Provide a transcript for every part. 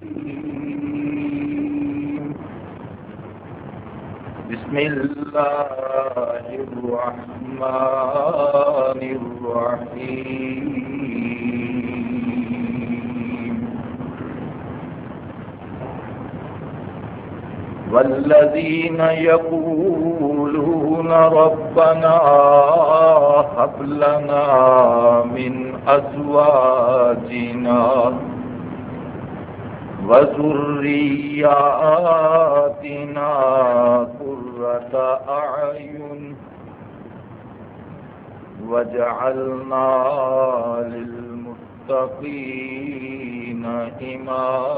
بسم الله الرحمن الرحيم. والذين يقولون ربنا هب لنا من أزواجنا وذرياتنا قرة أعين وجعلنا للمتقين إماما.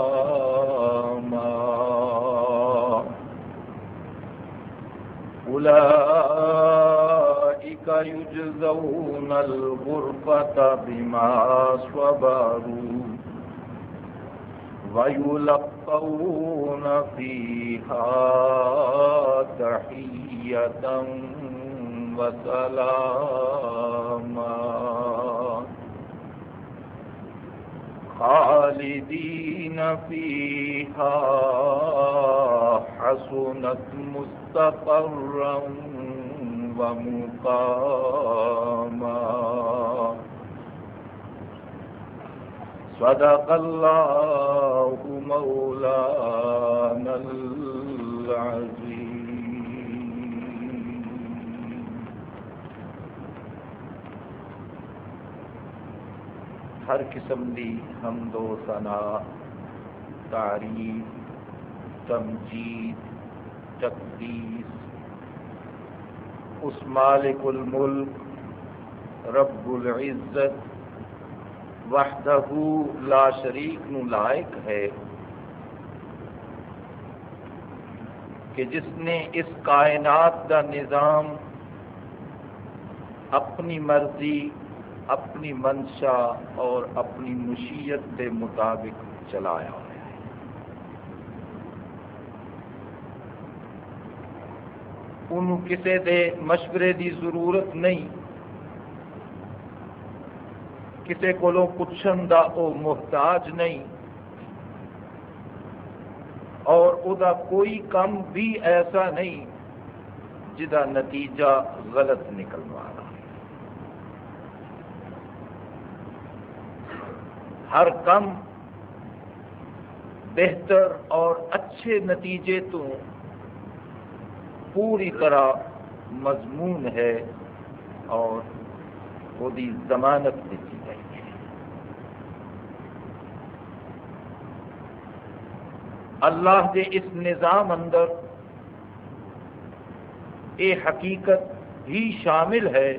أولئك يجزون الغرفة بما صبروا. ويلقون فيها تحية وسلاما خالدين فيها حسنت مستقرا ومقاما صدق الله مولانا العظيم. ہر قسم دی حمد و ثنا، تعریف، تمجید، تقدیس. اس مالک الملک، رب العزت وحدہ لا شریک نو لائق ہے کہ جس نے اس کائنات کا نظام اپنی مرضی، اپنی منشا اور اپنی مشیت کے مطابق چلایا ہے۔ انہوں کسی دے مشورے دی ضرورت نہیں۔ کسی کو پوچھن دا او محتاج نہیں۔ اور او دا کوئی کم بھی ایسا نہیں جدا نتیجہ غلط نکلوا رہا ہر کم بہتر اور اچھے نتیجے تو پوری طرح مضمون ہے اور وہ ضمانت دیتی اللہ کے اس نظام اندر یہ حقیقت ہی شامل ہے۔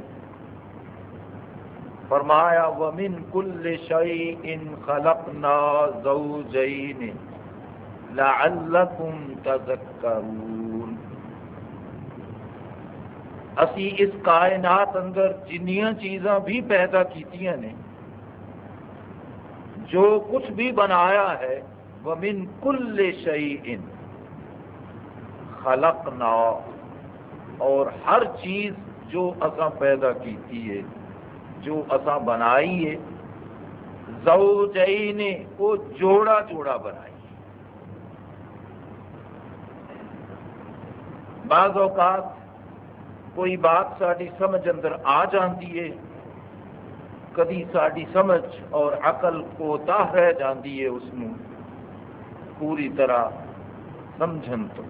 فرمایا، ومن کل شعی ان خلق نا زوجین لعلکم تذکرون۔ اسی اس کائنات اندر جنیاں چیزاں بھی پیدا کیتیاں نے۔ جو کچھ بھی بنایا ہے، ومن کل شعی خلق نا اور ہر چیز جو اصا پیدا کیتی ہے، جو اصا بنائی ہے زو نے وہ جوڑا جوڑا بنائی۔ بعض اوقات کوئی بات ساری سمجھ اندر آ جاتی ہے، کدی ساری سمجھ اور عقل کو تاہ رہ جاتی ہے، اس پوری طرح سمجھن تو۔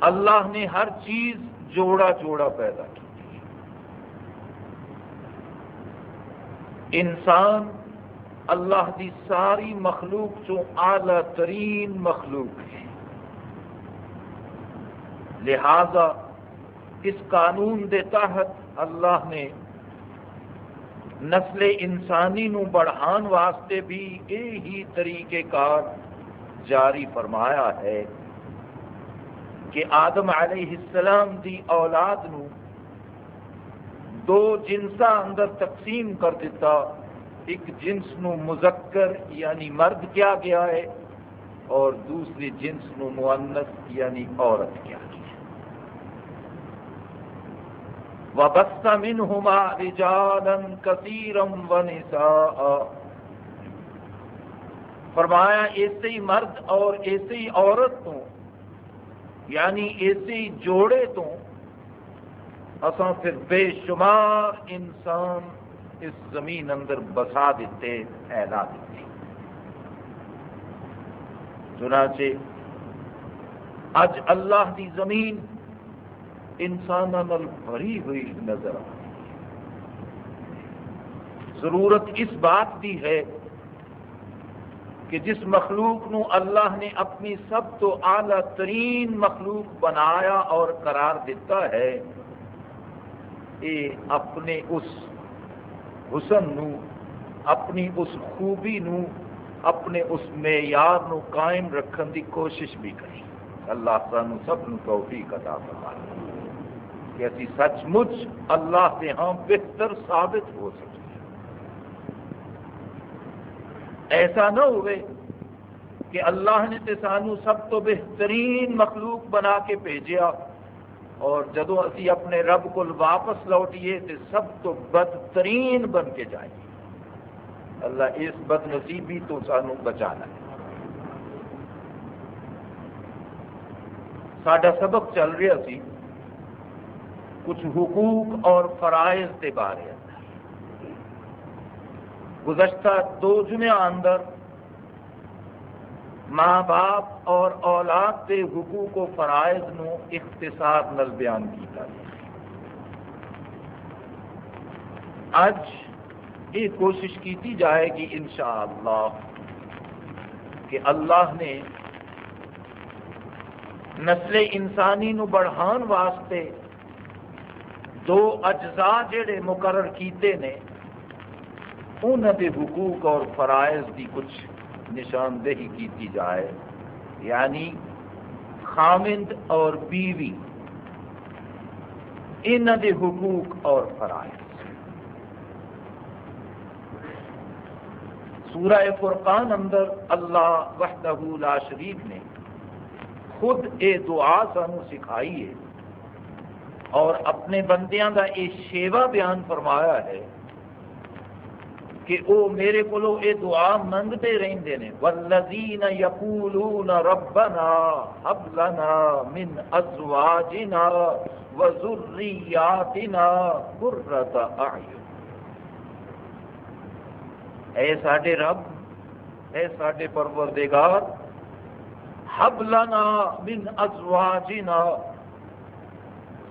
اللہ نے ہر چیز جوڑا جوڑا پیدا کی۔ انسان اللہ کی ساری مخلوق جو اعلی ترین مخلوق ہے۔ لہذا اس قانون دے تحت اللہ نے نسل انسانی نو بڑھان واسطے بھی یہی طریقہ کار جاری فرمایا ہے کہ آدم علیہ السلام دی اولاد نو دو جنسا اندر تقسیم کر دیتا، ایک جنس نو مذکر یعنی مرد کیا گیا ہے اور دوسری جنس نو معنس یعنی عورت کیا گیا وبث منهما رجالا كثيرا ونساء۔ فرمایا، ایسے ہی مرد اور ایسے ہی عورت تو یعنی ایسے ہی جوڑے تو اصا پھر بے شمار انسان اس زمین اندر بسا دیتے، پھیلا دیتے۔ چنانچہ اج اللہ دی زمین انسان بھری ہوئی نظر آ ضرورت اس بات کی ہے کہ جس مخلوق نو اللہ نے اپنی سب تو اعلی ترین مخلوق بنایا اور قرار دیتا ہے یہ اپنے اس حسن نو، اپنی اس خوبی نو، اپنے اس معیار نو قائم رکھن دی کوشش بھی کریں۔ اللہ سانو سب نو توفیق عطا فرمائے۔ کہ اسی سچ مچ اللہ کے ہاں بہتر ثابت ہو سکے ایسا نہ ہوئے کہ اللہ نے تے سانو سب تو بہترین مخلوق بنا کے بھیجیا اور جدو اسی اپنے رب کو واپس لوٹیے تو سب تو بدترین بن کے جائیں اللہ اس بد نصیبی تو سانو بچانا ہے سڈا سبق چل رہا سی۔ کچھ حقوق اور فرائض کے بارے گزشتہ دو جمعہ اندر ماں باپ اور اولاد کے حقوق و فرائض نو اختصار نل بیان کیا اج یہ کوشش کی جائے گی انشاءاللہ کہ اللہ نے نسل انسانی نو بڑھان واسطے دو اجزاء جڑے مقرر کیتے نے انہوں کے حقوق اور فرائض کی کچھ نشاندہی کی جائے۔ یعنی خامند اور بیوی انہوں کے حقوق اور فرائض۔ سورہ فرقان اندر اللہ وحدہ لا شریف نے خود اے دعا سانو سکھائی ہے۔ اور اپنے بندیاں کا یہ شیوا بیان فرمایا ہے کہ او میرے کو اے دعا منگتے رہتے ہیں والذین یقولون ربنا حب لنا من ازواجنا وذریاتنا قرۃ اعین اے ساڈے رب، اے ساڈے پروردگار حب لنا من ازواجنا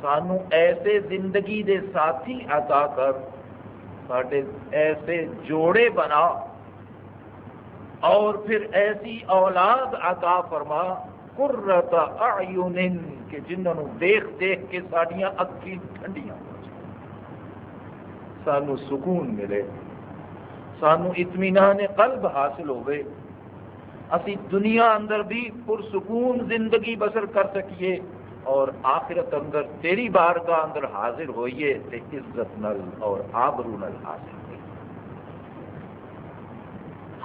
سانو ایسے زندگی دے ساتھی عطا کر، ساڈے ایسے جوڑے بنا، اور پھر ایسی اولاد عطا فرما قرۃ اعین، کہ جنہوں دیکھ دیکھ کے ساڈیاں اکھی ٹھنڈیاں سانو سکون ملے، سانو اطمینان قلب حاصل ہوئے۔ اسی دنیا اندر بھی پرسکون زندگی بسر کر سکیے۔ اور آخرت اندر تیری بار کا اندر حاضر ہوئیے تے عزت نل اور آبرو نل حاصل ہوئی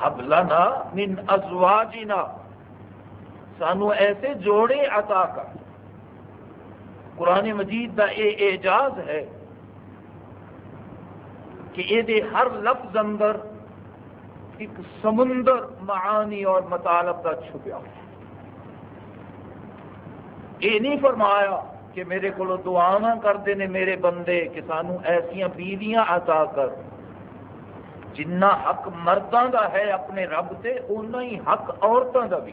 حبلنا من ازواجنا۔ سانو ایسے جوڑے عطا کر۔ قرآن مجید کا یہ اعجاز ہے کہ یہ ہر لفظ اندر ایک سمندر معانی اور مطالب کا چھپیا ہوا۔ یہ نہیں فرمایا کہ میرے کو دعا کرتے ہیں میرے بندے کہ سانو ایسا بیویاں عطا کر۔ جنہ حق مردوں کا ہے اپنے رب سے اُنہ ہی حق عورتوں کا بھی۔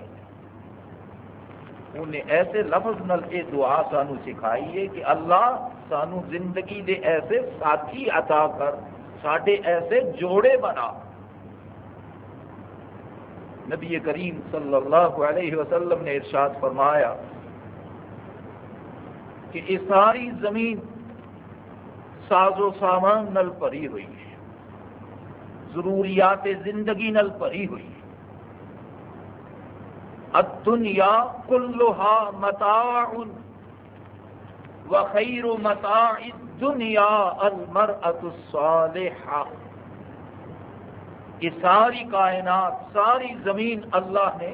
انہیں ایسے لفظ نل یہ دعا سانو سکھائی ہے کہ اللہ سانو زندگی دے ایسے ساتھی عطا کر سڈے ایسے جوڑے بنا۔ نبی کریم صلی اللہ علیہ وسلم نے ارشاد فرمایا کہ یہ ساری زمین ساز و سامان نل بھری ہوئی ہے۔ ضروریات زندگی نل بھری ہوئی ہے۔ الدنیا کلوہا متاع وخیر متاع الدنیا المرأة الصالحہ۔ یہ ساری کائنات، ساری زمین اللہ نے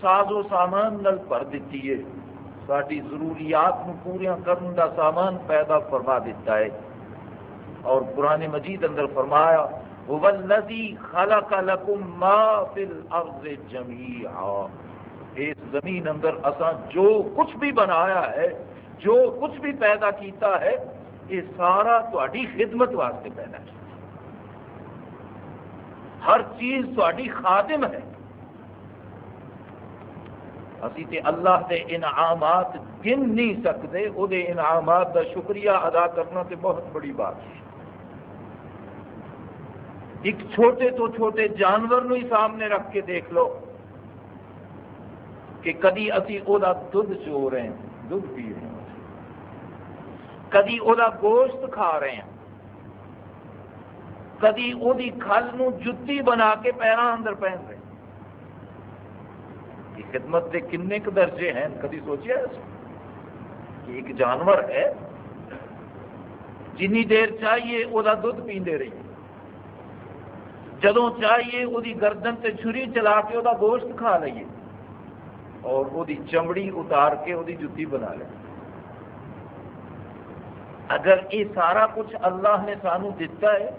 ساز و سامان نل بھر دیتی ہے۔ ساری ضروریات پوریا کرنے کا سامان پیدا فرما دیتا ہے۔ اور قرآن مجید اندر فرمایا خلق لكم ما في الارض جميعا اس زمین اندر اساں جو کچھ بھی بنایا ہے، جو کچھ بھی پیدا کیتا ہے، یہ سارا تاری خدمت واسطے پیدا کیا ہر چیز تاری خادم ہے۔ اسی تے اللہ دے انعامات گن نہیں سکتے وہ انعامات دا شکریہ ادا کرنا تے بہت بڑی بات ہے۔ ایک چھوٹے تو چھوٹے جانور نو ہی سامنے رکھ کے دیکھ لو کہ کدی اسی او دا دودھ چو رہے ہیں، دودھ پی رہے ہیں۔ کدی او دا گوشت کھا رہے ہیں۔ کدی او دی کھل نو جتی بنا کے پیروں اندر پہن رہے ہیں۔ یہ خدمت کے کنے کے درجے ہیں؟ کدی سوچیا کہ ایک جانور ہے، جنی دیر چاہیے وہ دھد پیندے رہیے جدو چاہیے وہ گردن سے چھری چلا کے وہ گوشت کھا لئیے۔ اور وہ چمڑی اتار کے وہ جتی بنا لے۔ اگر یہ سارا کچھ اللہ نے سانو دیتا ہے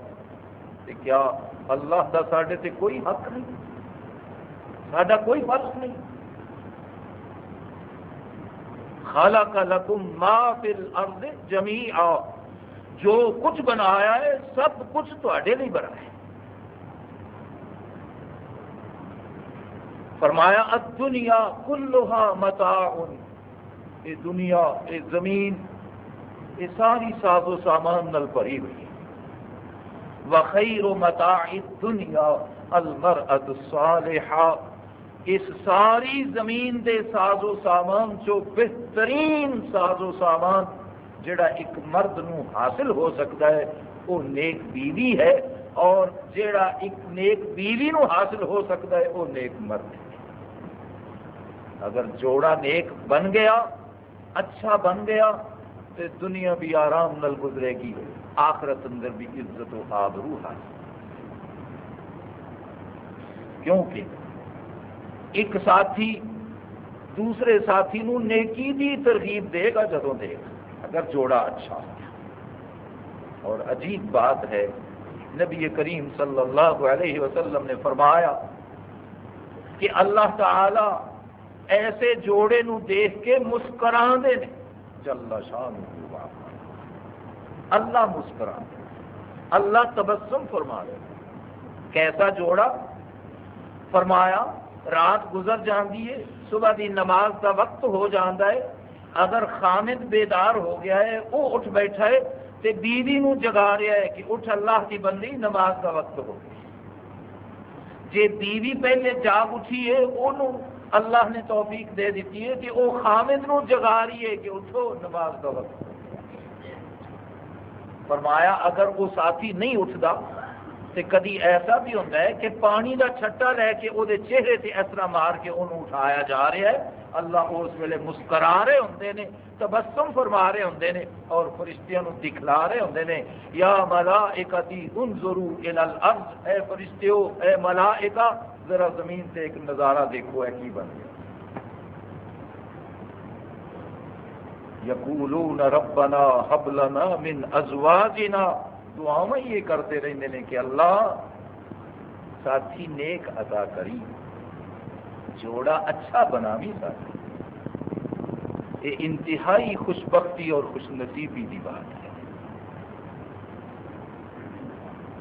تو کیا اللہ کا سڈے سے کوئی حق نہیں؟ سڈا کوئی فرق نہیں۔ خالہ لکم ما فی الارض جمی جو کچھ بنایا ہے، سب کچھ تے لیے بنا ہے۔ فرمایا دنیا کلوہا متا یہ دنیا یہ زمین یہ ساری ساز و سامان نل بھری ہوئی ہے۔ وخیر و متا دنیا الصالحہ اس ساری زمین دے ساز و سامان چو بہترین ساز و سامان جڑا ایک مرد نو حاصل ہو سکتا ہے، وہ نیک بیوی ہے اور جڑا ایک نیک بیوی نو حاصل ہو سکتا ہے، وہ نیک مرد ہے۔ اگر جوڑا نیک بن گیا اچھا بن گیا، تو دنیا بھی آرام نل گزرے گی، آخرت اندر بھی عزت و آبرو حاصل۔ کیونکہ ایک ساتھی دوسرے ساتھی نو نیکی دی ترغیب دے گا جدو دے گا۔ اگر جوڑا اچھا ہو اور عجیب بات ہے، نبی کریم صلی اللہ علیہ وسلم نے فرمایا کہ اللہ تعالی ایسے جوڑے نو دیکھ کے مسکرا دے چل شاہ اللہ مسکرا اللہ تبسم فرما دے کیسا جوڑا؟ فرمایا رات گزر جاندی ہے، صبح دی نماز کا وقت ہو جانا ہے۔ اگر خامد بیدار ہو گیا ہے، وہ اٹھ بیٹھا ہے تے بیوی نو جگا رہا ہے کہ اٹھ اللہ کی بندی نماز کا وقت ہو۔ گیا جے بیوی پہلے جاگ اٹھی ہے انہوں اللہ نے توفیق دے دیتی ہے کہ وہ خامد نو جگا رہی ہے کہ اٹھو نماز کا وقت۔ فرمایا، اگر وہ ساتھی نہیں اٹھتا تو کدی ایسا بھی ہوتا ہے کہ پانی کا چھٹا لے کے وہ چہرے سے اس طرح مار کے انہوں اٹھایا جا رہا ہے۔ اللہ اس ویلے مسکرا رہے ہوں نے، تبسم فرما رہے ہوں نے اور فرشتیاں دکھلا رہے ہوں نے۔ یا ملا ایک ان ضرور اے فرشتیو، اے ملا ذرا زمین سے ایک نظارہ دیکھو ہے کی بن گیا۔ یقولون ربنا حب لنا من ازواجنا دعا میں یہ کرتے رہتے ہیں کہ اللہ ساتھی نیک عطا کری، جوڑا اچھا بنا بھی ساتھی۔ یہ انتہائی خوش بختی اور خوش نصیبی کی بات ہے۔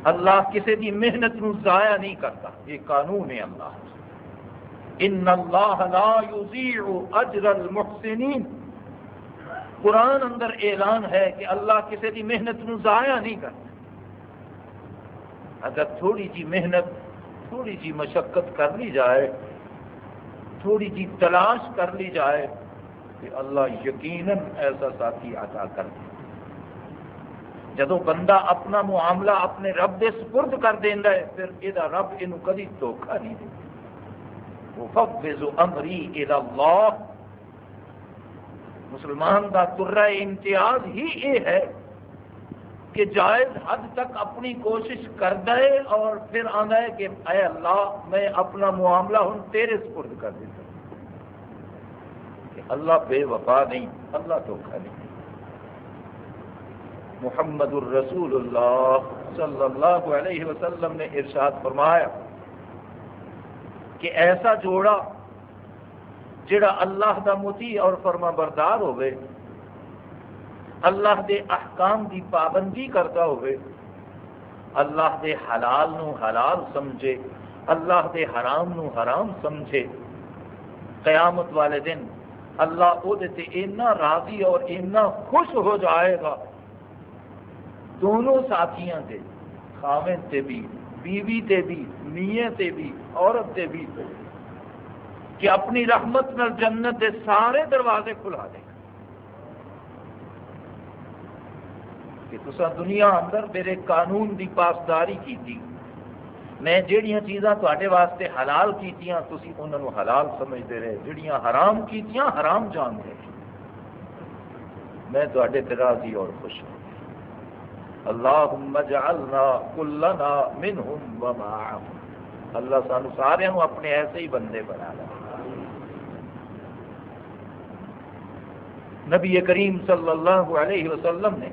اللہ کسی کی محنت نو ضائع نہیں کرتا، یہ قانون ہے اللہ۔ ان اللہ لا یضیع اجر المحسنین۔ قرآن اندر اعلان ہے کہ اللہ کسی کی محنت نو ضائع نہیں کرتا اگر تھوڑی جی محنت، تھوڑی جی مشقت کر لی جائے، تھوڑی جی تلاش کر لی جائے، کہ اللہ یقیناً ایسا ساتھی عطا کر دے۔ جدو بندہ اپنا معاملہ اپنے رب دے سپرد کر دینا ہے، پھر یہ رب یہ کدی دھوکھا نہیں دے امری اللہ مسلمان کا ترا امتیاز ہی یہ ہے کہ جائز حد تک اپنی کوشش کرتا ہے اور پھر آتا ہے کہ اے اللہ میں اپنا معاملہ ہوں تیرے سپرد کر دیتا کہ اللہ بے وفا نہیں، اللہ دھوکھا نہیں۔ محمد الرسول اللہ صلی اللہ علیہ وسلم نے ارشاد فرمایا کہ ایسا جوڑا جڑا اللہ دا متی اور فرما بردار ہوئے اللہ دے احکام دی پابندی کرتا ہوئے اللہ دے حلال نو حلال سمجھے، اللہ دے حرام نو حرام سمجھے۔ قیامت والے دن اللہ وہ اینا راضی اور اینا خوش ہو جائے گا۔ دونوں ساتھیاں تے خامن تے بھی، بیوی تے بھی میے تے بھی، عورت تے بھی کہ اپنی رحمت نال جنت دے سارے دروازے کھلا دے۔ کہ تسا دنیا اندر میرے قانون دی پاسداری کی تھی میں جہیا چیزاں تے واسطے حلال کیتیاں، تسی انہوں نے حلال سمجھتے رہے۔ جہیا حرام کیتیاں، حرام جانتے رہے میں تے راضی اور خوش ہوں۔ اللہم جعلنا کلنا منہم ومعہم اللہ سانو سارے ہوں اپنے ایسے ہی بندے بنا لیں نبی کریم صلی اللہ علیہ وسلم نے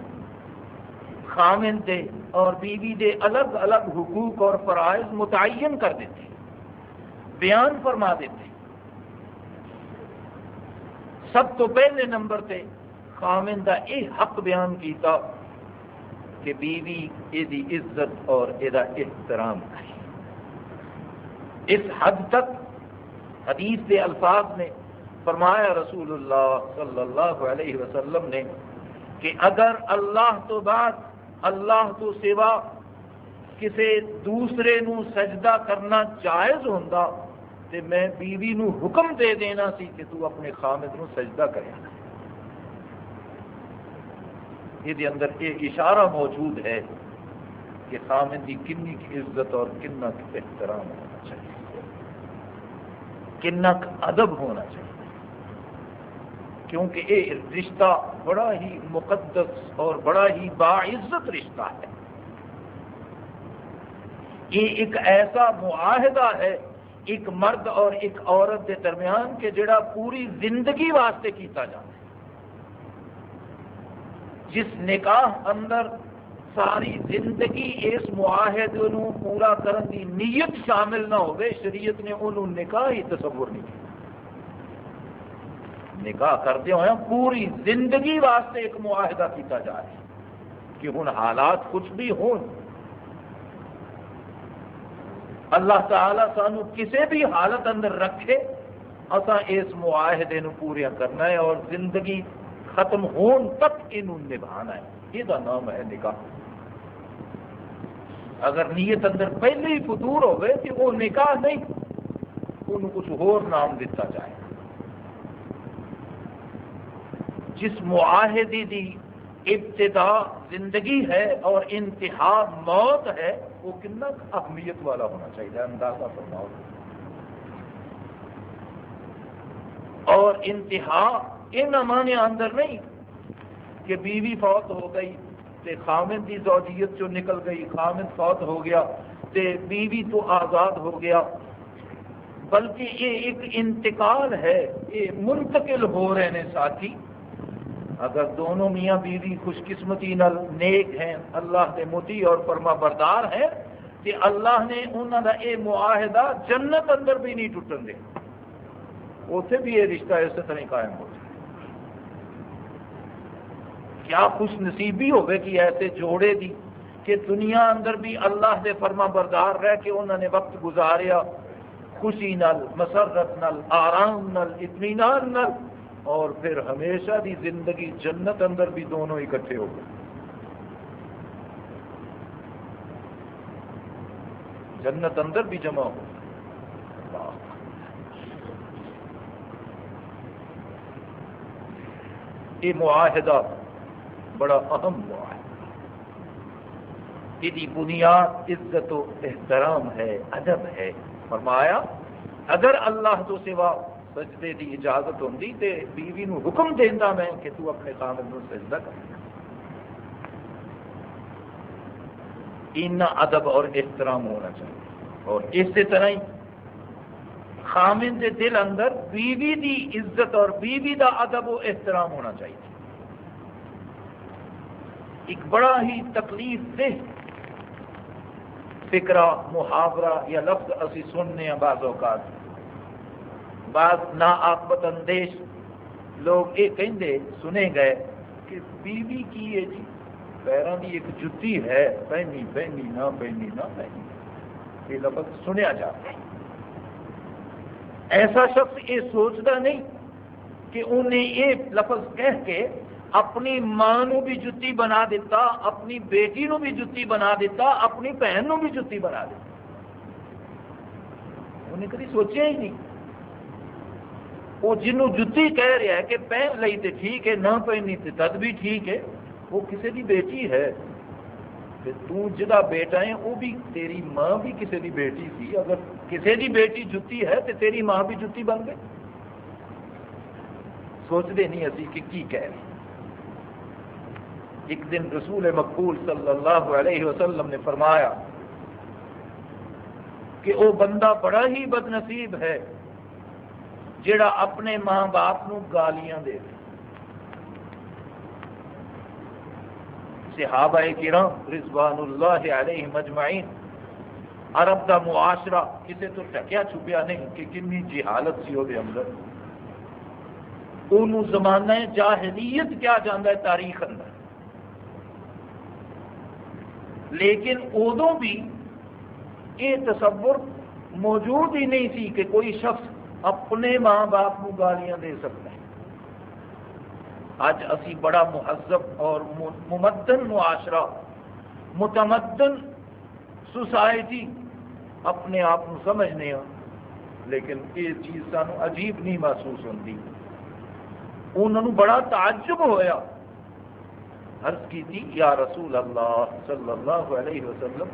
خامن دے اور بیوی دے الگ الگ حقوق اور فرائض متعین کر دیتے، بیان فرما دیتے۔ سب تو پہلے نمبر تے خامن دا یہ حق بیان کیتا کہ بیوی یہ عزت اور یہ احترام کرے۔ اس حد تک حدیث کے الفاظ نے فرمایا رسول اللہ صلی اللہ علیہ وسلم نے کہ اگر اللہ تو بعد، اللہ تو سوا کسی دوسرے نو سجدہ کرنا جائز ہوتا تو میں بیوی نو حکم دے دینا سی کہ تو اپنے خامد نو سجدہ کرے۔ یہ اندر یہ اشارہ موجود ہے کہ خامد کی کنی کی عزت اور کنا احترام ہونا چاہیے۔ کنا ادب ہونا چاہیے۔ کیونکہ یہ رشتہ بڑا ہی مقدس اور بڑا ہی باعزت رشتہ ہے۔ یہ ایک ایسا معاہدہ ہے، ایک مرد اور ایک عورت کے درمیان کہ جڑا پوری زندگی واسطے کیتا جاتا ہے۔ جس نکاح اندر ساری زندگی اس معاہدے پورا کرنے کی نیت شامل نہ ہوگی شریعت نے انہوں نکاح ہی تصور نہیں کیا نکاح کرتے ہوئے پوری زندگی واسطے ایک معاہدہ کیتا جا رہا ہے کہ ہوں حالات کچھ بھی ہوں اللہ تعالی سانو کسی بھی حالت اندر رکھے اصا اس معاہدے نو پوریا کرنا ہے اور زندگی ختم ہون تک یہ نبھانا ہے۔ یہ نام ہے نکاح اگر نیت اندر پہلے ہی فطور ہوئے کہ وہ نکاح نہیں انہوں کچھ اور نام دیتا جائے۔ جس معاہدے دی ابتدا زندگی ہے اور انتہا موت ہے، وہ کنا اہمیت والا ہونا چاہیے، اندازہ فرماؤ۔ اور انتہا ان امانے اندر نہیں کہ بیوی فوت ہو گئی، تے خامن کی زوجیت جو نکل گئی خامن فوت ہو گیا، تے بیوی تو آزاد ہو گیا۔ بلکہ یہ ایک انتقال ہے، یہ منتقل ہو رہے ہیں ساتھی۔ اگر دونوں میاں بیوی خوش قسمتی نل نیک ہیں، اللہ کے متی اور فرما بردار ہیں کہ اللہ نے انہوں کا یہ معاہدہ جنت اندر بھی نہیں ٹوٹن دے۔ اتنے بھی یہ رشتہ اس طرح قائم ہو جائے۔ کیا خوش نصیبی ہوگی کہ ایسے جوڑے دی کہ دنیا اندر بھی اللہ کے فرما بردار رہ کے انہوں نے وقت گزاریا، خوشی نل مسرت نل آرام نل اطمینان نل اور پھر ہمیشہ دی زندگی جنت اندر بھی دونوں اکٹھے ہو گئے۔ جنت اندر بھی جمع ہو یہ معاہدہ بڑا اہم معاہدہ یہ بنیاد عزت و احترام ہے، ادب ہے۔ فرمایا، اگر اللہ تو سوا سجدے کی اجازت ہوں تو بیوی نو حکم دینا میں کہ تو اپنے نو سجدہ کر۔ اتنا ادب اور احترام ہونا چاہیے۔ اور اسی طرح ہی خامن کے دل اندر بیوی دی عزت اور بیوی دا ادب و احترام ہونا چاہیے۔ ایک بڑا ہی تکلیف دہ فکرا محاورہ یا لفظ اسی سننے ہیں بعض اوقات۔ بعض نا آکبت اندیش لوگ یہ کہیں سنے گئے کہ بیوی کی ہے جی پیروں کی ایک جتی ہے، پہنی پہنی، نہ پہنی نہ پہنی۔ یہ لفظ سنیا جاتا ہے۔ ایسا شخص یہ سوچتا نہیں کہ انہیں یہ لفظ کہہ کے اپنی ماں نو بھی جتی بنا دیتا، اپنی بیٹی نو بھی جتی بنا دیتا، اپنی بہن نو بھی جتی بنا دیتا۔ انہیں کبھی سوچیا ہی نہیں۔ وہ جنوں جتی کہہ رہا ہے کہ پہن لی تو ٹھیک ہے نہ پہنی تو تد بھی ٹھیک ہے وہ کسی کی بیٹی ہے جا بیٹا ہے وہ بھی تیری ماں بھی کسی کی بیٹی سی اگر کسی کی بیٹی جتی ہے تو تیری ماں بھی جتی بن گئی سوچتے نہیں ابھی کہ کی کہہ رہے ایک دن رسول مقبول صلی اللہ علیہ وسلم نے فرمایا کہ وہ بندہ بڑا ہی بد نصیب ہے جڑا اپنے ماں باپ نو گالیاں دے صحابہ کرام رضوان اللہ علیہ مجمعین، عرب دا معاشرہ کسے تو ٹکیا چھپیا نہیں کہ کنی جہالت سی وہ اندر۔ انہوں زمانہ جاہلیت کیا جانا ہے تاریخ اندر۔ لیکن ادو بھی یہ تصور موجود ہی نہیں سی کہ کوئی شخص اپنے ماں باپ کو گالیاں دے سکتا ہے۔ اج اسی بڑا مہذب اور ممدن معاشرہ متمدن سوسائٹی اپنے آپ کو سمجھنے ہاں لیکن یہ چیز سانو عجیب نہیں محسوس ہوتی انہوں بڑا تعجب ہویا۔ عرض کی تھی، یا رسول اللہ صلی اللہ علیہ وسلم،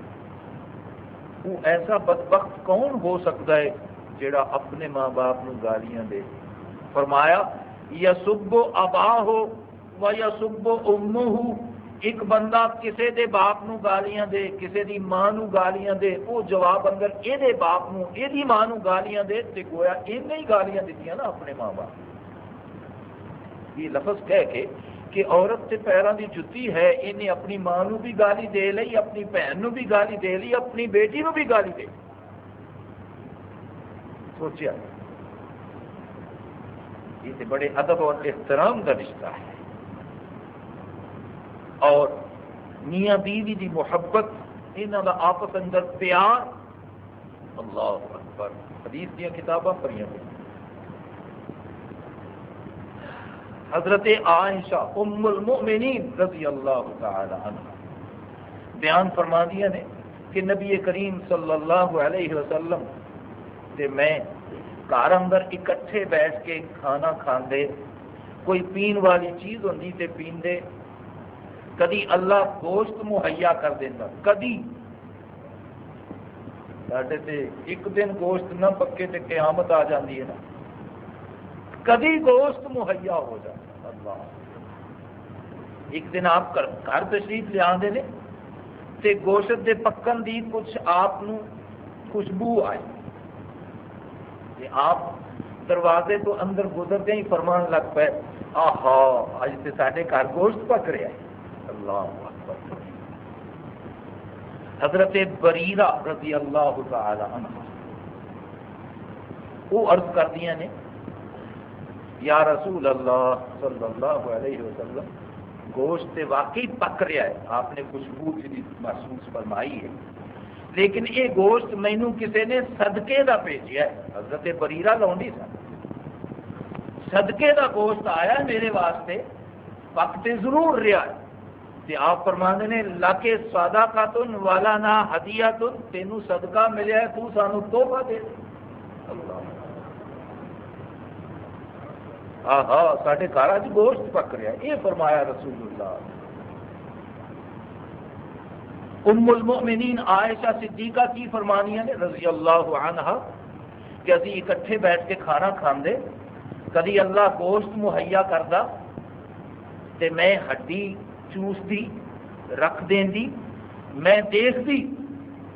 وہ ایسا بدبخت کون ہو سکتا ہے؟ جڑا اپنے ماں باپ نو گالیاں دے۔ فرمایا یا سبو ابا ہو و یا سبو ام ہو ایک بندہ کسے دے باپ نو گالیاں دے، کسے دی ماں نو گالیاں دے وہ جواب اندر اے دے باپ نو، اے دی ماں نو گالیاں دے تے گویا انہیں ہی گالیاں دیتی نا اپنے ماں باپ۔ یہ لفظ کہہ کے کہ عورت سے پیروں کی جتی ہے انہیں اپنی ماں نو بھی گالی دے لی اپنی بہن نو بھی گالی دے لی اپنی بیٹی نو بھی گالی دے۔ لی سوچیا۔ یہ تو بڑے ادب اور احترام کا رشتہ ہے۔ اور میاں بیوی دی محبت یہاں کا آپس اندر پیار۔ اللہ اکبر، حدیث دیا کتاباں پڑھی ہوئی۔ حضرت عائشہ ام المؤمنین رضی اللہ تعالی عنہ بیان فرما دیا نے کہ نبی کریم صلی اللہ علیہ وسلم تے میں گھر اندر اکٹھے بیٹھ کے کھانا کھاندے، کوئی پین والی چیز ہوتی تے پیندے، کدی اللہ گوشت مہیا کر دینا کدی۔ ساڈے تے ایک دن گوشت نہ پکے تے قیامت آ جاتی ہے نا۔ کدی گوشت مہیا ہو جاتا اللہ۔ ایک دن آپ گھر تشریف لیا تے گوشت دے پکن دی کچھ آپ خوشبو آئی۔ آپ دروازے تو اندر گزرتے ہی فرمان لگ پے، آہا اج تو سارے گھر گوشت پک رہا ہے۔ اللہ اکبر۔ حضرت بریرہ رضی اللہ تعالی عنہ۔ وہ عرض کر دیا نے، یا رسول اللہ صلی اللہ علیہ وسلم، گوشت واقعی پک رہا ہے۔ آپ نے خوشبو محسوس فرمائی ہے۔ لیکن یہ گوشت مینو کسی نے سدکے کا بھیجا ہے۔ حضرت بریرا لاؤنی سن۔ سدکے کا گوشت آیا میرے واسطے، وقت ضرور رہا ہے۔ آپ فرمانے نے لاکے سادا کا تن والا نہ ہدیا تن تینوں صدقہ ملیا ہے، تو سانو توحفہ دے۔ ہاں ہاں سارے گھر گوشت پک رہا ہے۔ یہ فرمایا رسول اللہ۔ ام المؤمنین عائشہ صدیقہ کی فرمانیاں نے رضی اللہ عنہ کہ ابھی اکٹھے بیٹھ کے کھانا کھاندے، کدی اللہ گوشت مہیا کردا تے میں ہڈی چوس دی رکھ دین دی میں دیکھ دی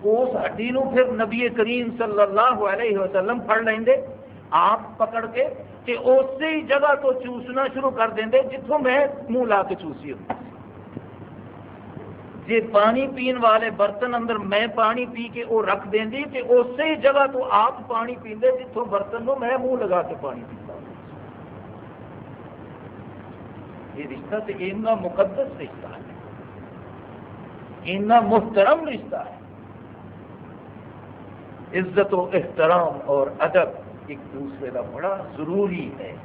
اس ہڈی نو پھر نبی کریم صلی اللہ علیہ وسلم پڑ لیں دے آپ پکڑ کے کہ اسی جگہ تو چوسنا شروع کر دیں دے جتوں میں منہ لا کے چوسی ہوتی جی پانی پین والے برتن اندر میں پانی پی کے وہ رکھ دیں تو اسی جگہ تو آپ پانی پیندے جتوں برتن کو میں منہ لگا کے پانی پیتا یہ رشتہ تو اتنا مقدس رشتہ ہے۔ اتنا محترم رشتہ ہے۔ عزت و احترام اور ادب ایک دوسرے کا بڑا ضروری ہے۔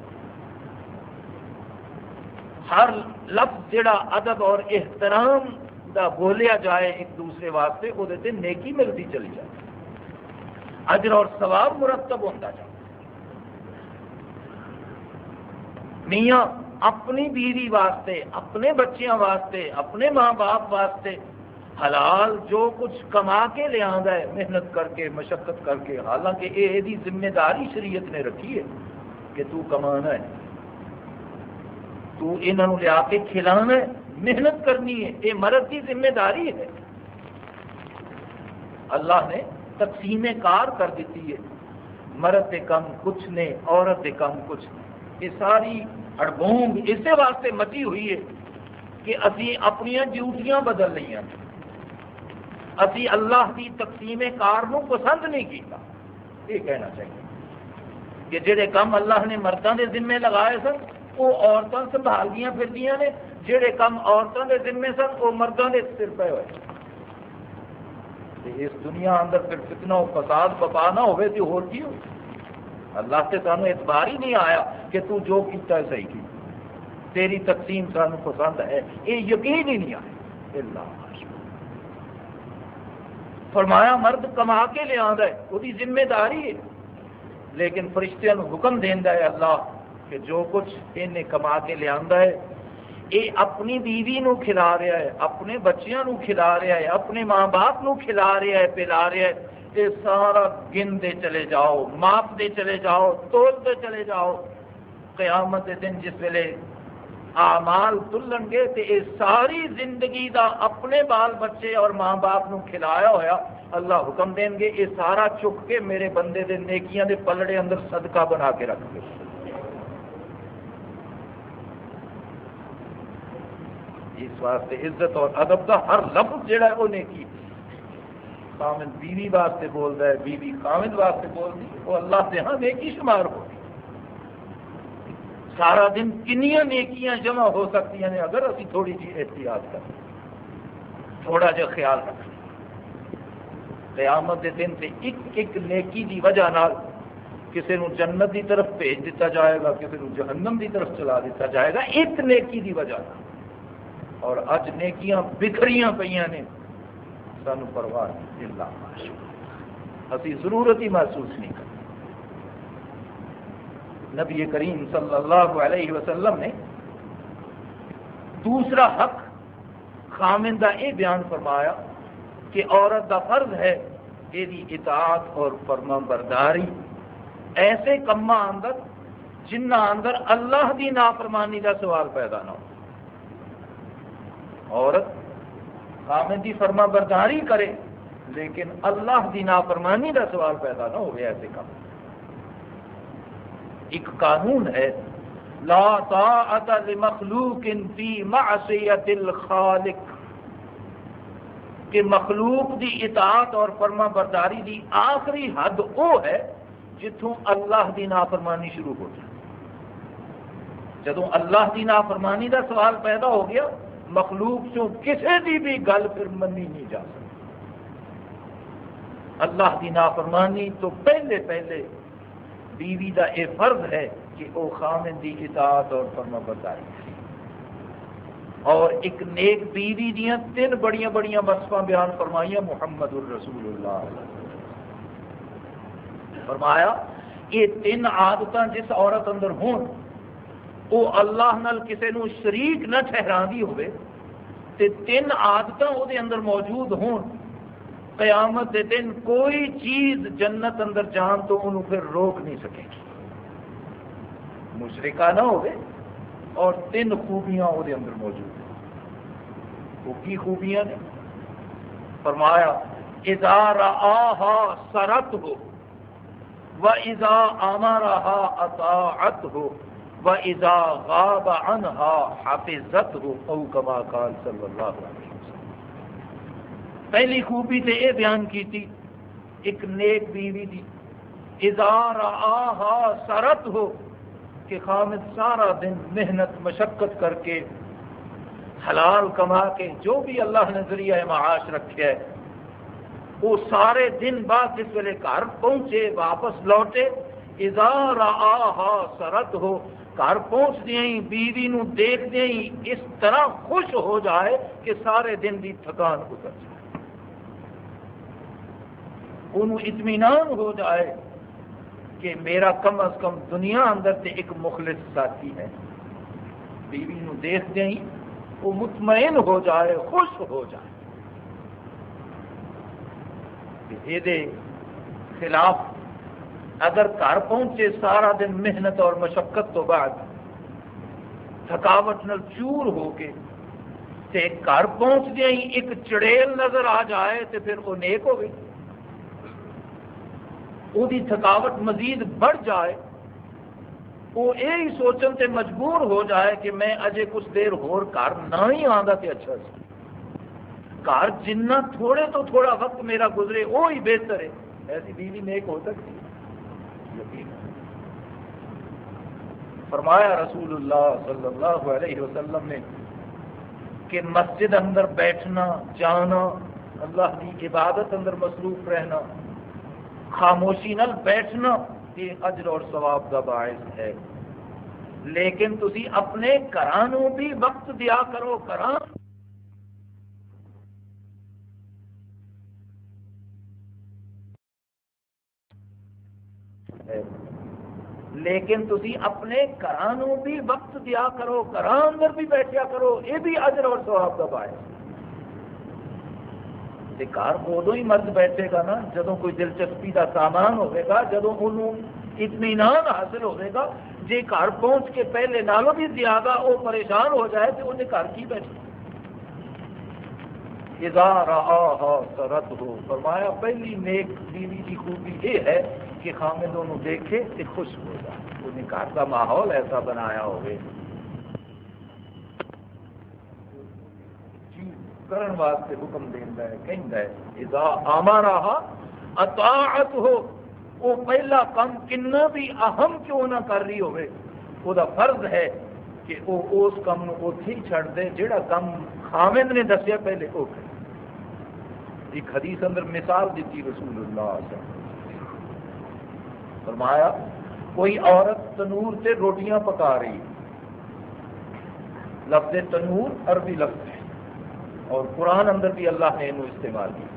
ہر لفظ جڑا ادب اور احترام دا بولیا جائے ایک دوسرے واسطے، وہ نیکی ملتی چلی جائے۔ اجر اور ثواب مرتب ہوتا جائے۔ میاں اپنی بیوی واسطے، اپنے بچیاں واسطے، اپنے ماں باپ واسطے حلال جو کچھ کما کے لیا ہے، محنت کر کے، مشقت کر کے، حالانکہ یہ ذمہ داری شریعت نے رکھی ہے کہ تو کمانا ہے۔ تو انہوں لیا کے کھلانا ہے۔ محنت کرنی ہے، یہ مرد کی ذمہ داری ہے۔ اللہ نے تقسیم کار کر دیتی ہے۔ مرد کے کم کچھ نے، عورت کے کم کچھ نے۔ یہ ساری اڑبونگ اسی واسطے مچی ہوئی ہے کہ ابھی اپنی ڈیوٹیاں بدل لی ابھی اللہ کی تقسیم کار نو پسند نہیں کیتا۔ یہ کہنا چاہیے کہ جہے کام اللہ نے مردوں کے ذمے لگائے سن وہ عورتیں سنبھال دیا پھر نے جہے کام عورتوں کے ذمے سن وہ مردوں کے سر پہ ہوئے۔ اس دنیا اندر پھر فتنہ فساد بپا نہ ہوئے تو ہو کی ہو اللہ سے سانو اعتبار ہی نہیں آیا کہ تو جو کیتا ہے صحیح کی تیری تقسیم سانو پسند ہے۔ یہ یقین ہی نہیں آیا۔ اللہ فرمایا، مرد کما کے لیا وہ ذمہ داری ہے۔ لیکن فرشتوں حکم دینا ہے، اللہ کہ جو کچھ انہیں کما کے لیا ہے یہ اپنی بیوی نو کھلا رہا ہے، اپنے بچیاں نو کھلا رہا ہے، اپنے ماں باپ نو کھلا رہا ہے، پلا رہا ہے یہ سارا گن دے چلے جاؤ ماپ دے چلے جاؤ، تول دے چلے جاؤ۔ قیامت دن جس ویلے آمال تلن گے تو یہ ساری زندگی دا اپنے بال بچے اور ماں باپ نو کھلایا ہوا اللہ حکم دیں گے یہ سارا چک کے میرے بندے دے نیکیاں دے پلڑے اندر صدقہ بنا کے رکھ دے۔ اس واسطے عزت اور ادب کا ہر لفظ جڑا ہے وہ نیکی خامد بیوی واسطے بول رہا ہے، بیوی خامد واسطے بول رہی وہ اللہ سے ہاں نیکی شمار ہو سارا دن کنیا نیکیاں جمع ہو سکتی ہیں اگر ابھی تھوڑی جی احتیاط کریں۔ تھوڑا جا خیال رکھیں۔ قیامت کے دن سے ایک ایک نیکی دی وجہ نال کسی نو جنت دی طرف بھیج دیتا جائے گا کسی نو جہنم دی طرف چلا دیتا جائے گا، ایک نیکی دی وجہ نال۔ اور اج نیکیاں بکھریاں پہ نے سان پرواہ اللہ ابھی ضرورت ہی محسوس نہیں کرتے۔ نبی کریم صلی اللہ علیہ وسلم نے دوسرا حق خامن کا یہ بیان فرمایا کہ عورت کا فرض ہے یہ اطاعت اور فرما برداری ایسے کما اندر جنہ اندر اللہ کی نافرمانی کا سوال پیدا نہ ہو۔ عورت خامن کی فرما برداری کرے، لیکن اللہ کی نافرمانی کا سوال پیدا نہ ہو ایسے کام۔ ایک قانون ہے، لا طاعت لمخلوق فی معصیت الخالق۔ کہ مخلوق دی اطاعت اور فرما برداری دی آخری حد وہ ہے جتوں اللہ دی نافرمانی شروع ہو جائے۔ جدو اللہ دی نافرمانی دا سوال پیدا ہو گیا مخلوق چوں کسی دی بھی گل پھر منی نہیں جا سکتی۔ اللہ دی نافرمانی تو پہلے پہلے بیوی دا اے فرض ہے کہ وہ خامن دی اطاعت اور فرما برداری اور ایک نیک بیوی دیا تین بڑی بڑی وسف بیان فرمائیاں محمد الرسول اللہ فرمایا، یہ تین آدت جس عورت اندر ہون وہ اللہ نال کسی نو شریک نہ ٹھہرا دی ہوئے تے تین آدت وہ اندر موجود ہون۔ قیامت دے دن کوئی چیز جنت اندر جان تو انہوں پھر روک نہیں سکے گی۔ مشرقہ نہ ہوئے اور تین خوبیاں وہ اندر موجود ہیں۔ وہ کی خوبیاں نے فرمایا، اذا رآہا سرت ہو و اذا آمارہا اطاعت ہو و اذا غاب عنہا حافظت ہو او کما قال صلی اللہ علیہ وسلم۔ پہلی خوبی تے یہ بیان کی تھی، ایک نیک بیوی دی۔ ازار آہا سرت ہو کہ خامد سارا دن محنت، مشقت کر کے، حلال کما کے، جو بھی اللہ نے ذریعہ معاش رکھے ہے وہ سارے دن بعد جس ویلے گھر پہنچے، واپس لوٹے۔ ازار آہا سرت ہو گھر پہنچ ہی، بیوی نو دیکھ ہی، اس طرح خوش ہو جائے کہ سارے دن کی تھکان اتر جائے۔ انہوں اطمینان ہو جائے کہ میرا کم از کم دنیا اندر تے ایک مخلص ساتھی ہے۔ بیوی نو دیکھ ہی، وہ مطمئن ہو جائے، خوش ہو جائے۔ یہ خلاف اگر گھر پہنچے سارا دن محنت اور مشقت تو بعد تھکاوٹ نل چور ہو کے تے گھر پہنچ ہی ایک چڑیل نظر آ جائے تو پھر وہ نیک ہوگی وہ تھکاوٹ مزید بڑھ جائے۔ وہ یہ سوچن تے مجبور ہو جائے کہ میں اجے کچھ دیر ہور گھر نہ ہی آتا تے اچھا سی۔ گھر جنہ تھوڑے تو تھوڑا وقت میرا گزرے وہ ہی بہتر ہے۔ ایسی بیوی نیک ہو سکتی فرمایا رسول اللہ صلی اللہ علیہ وسلم نے کہ مسجد اندر بیٹھنا، جانا، اللہ کی عبادت اندر مصروف رہنا، خاموشی نل بیٹھنا، یہ اجر اور ثواب کا باعث ہے۔ لیکن تسی اپنے گھرانوں بھی وقت دیا کرو کران لیکن تسی اپنے گھرانوں بھی وقت دیا کرو گھران اندر بھی بیٹھیا کرو، یہ بھی اجر اور ثواب کا باعث گھر ادو ہی مرد بیٹھے گا نا جدو کوئی دلچسپی کا سامان ہوگا جدو انہوں اطمینان حاصل ہوگا جی گھر پہنچ کے پہلے نالوں بھی زیادہ وہ پریشان ہو جائے تو انہیں گھر کی بیٹھے۔ اذا سرت ہو فرمایا، پہلی نیک بیوی کی خوبی یہ ہے کہ خامد انہوں دیکھے تو خوش ہو جائے انہیں گھر کا ماحول ایسا بنایا ہوگا جی، کرن واسطے حکم دینا ہے، کہندا ہے، اذا امرا اطاعت ہو وہ پہلا کام کنا بھی اہم کیوں نہ کر رہی ہوئے، وہ دا فرض ہے کہ وہ اس کام نو اوتھے ہی چھڑ دے جڑا کام خامد نے دسیا پہلے وہ کرے ایک حدیث اندر مثال دیتی رسول اللہ صلی اللہ علیہ وسلم۔ فرمایا، کوئی عورت تنور سے روٹیاں پکا رہی لفظ تنور عربی لفظ ہے۔ اور قرآن اندر بھی اللہ نے انہوں استعمال کیا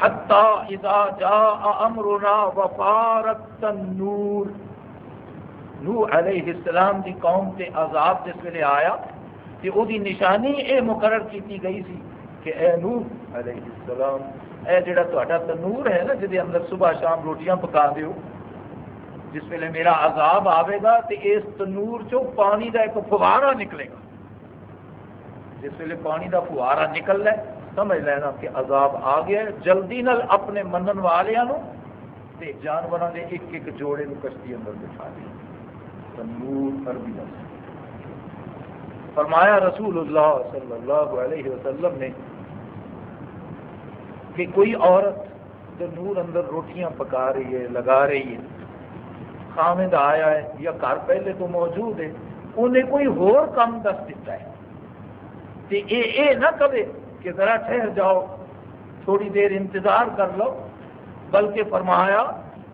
حتی اذا جاء امرنا وفارت تنور۔ نوح علیہ السلام دی قوم تے عذاب جس ویلے آیا کہ وہ نشانی اے مقرر کیتی گئی سی کہ اے نوح علیہ السلام اے جڑا تہاڈا تنور ہے نا، جدے اندر صبح شام روٹیاں پکا دیو، جس ویلے میرا عذاب آئے گا تو اس تنور چو پانی کا ایک فوارا نکلے گا۔ جس ویلے پانی کا فوارا نکل ہے سمجھ لینا کہ عذاب آ گیا جلدی نل اپنے منن والوں تے جانوروں کے ایک ایک جوڑے نو کشتی اندر بٹھا دیا تنور عربی فرمایا رسول اللہ صلی اللہ علیہ وسلم نے کہ کوئی عورت تنور اندر روٹیاں پکا رہی ہے، لگا رہی ہے، خامد آیا ہے یا گھر پہلے تو موجود ہے، انہیں کوئی ہور کام دس دیتا ہے۔ اے نہ کبھی کہ ذرا ٹھہر جاؤ، تھوڑی دیر انتظار کر لو۔ بلکہ فرمایا،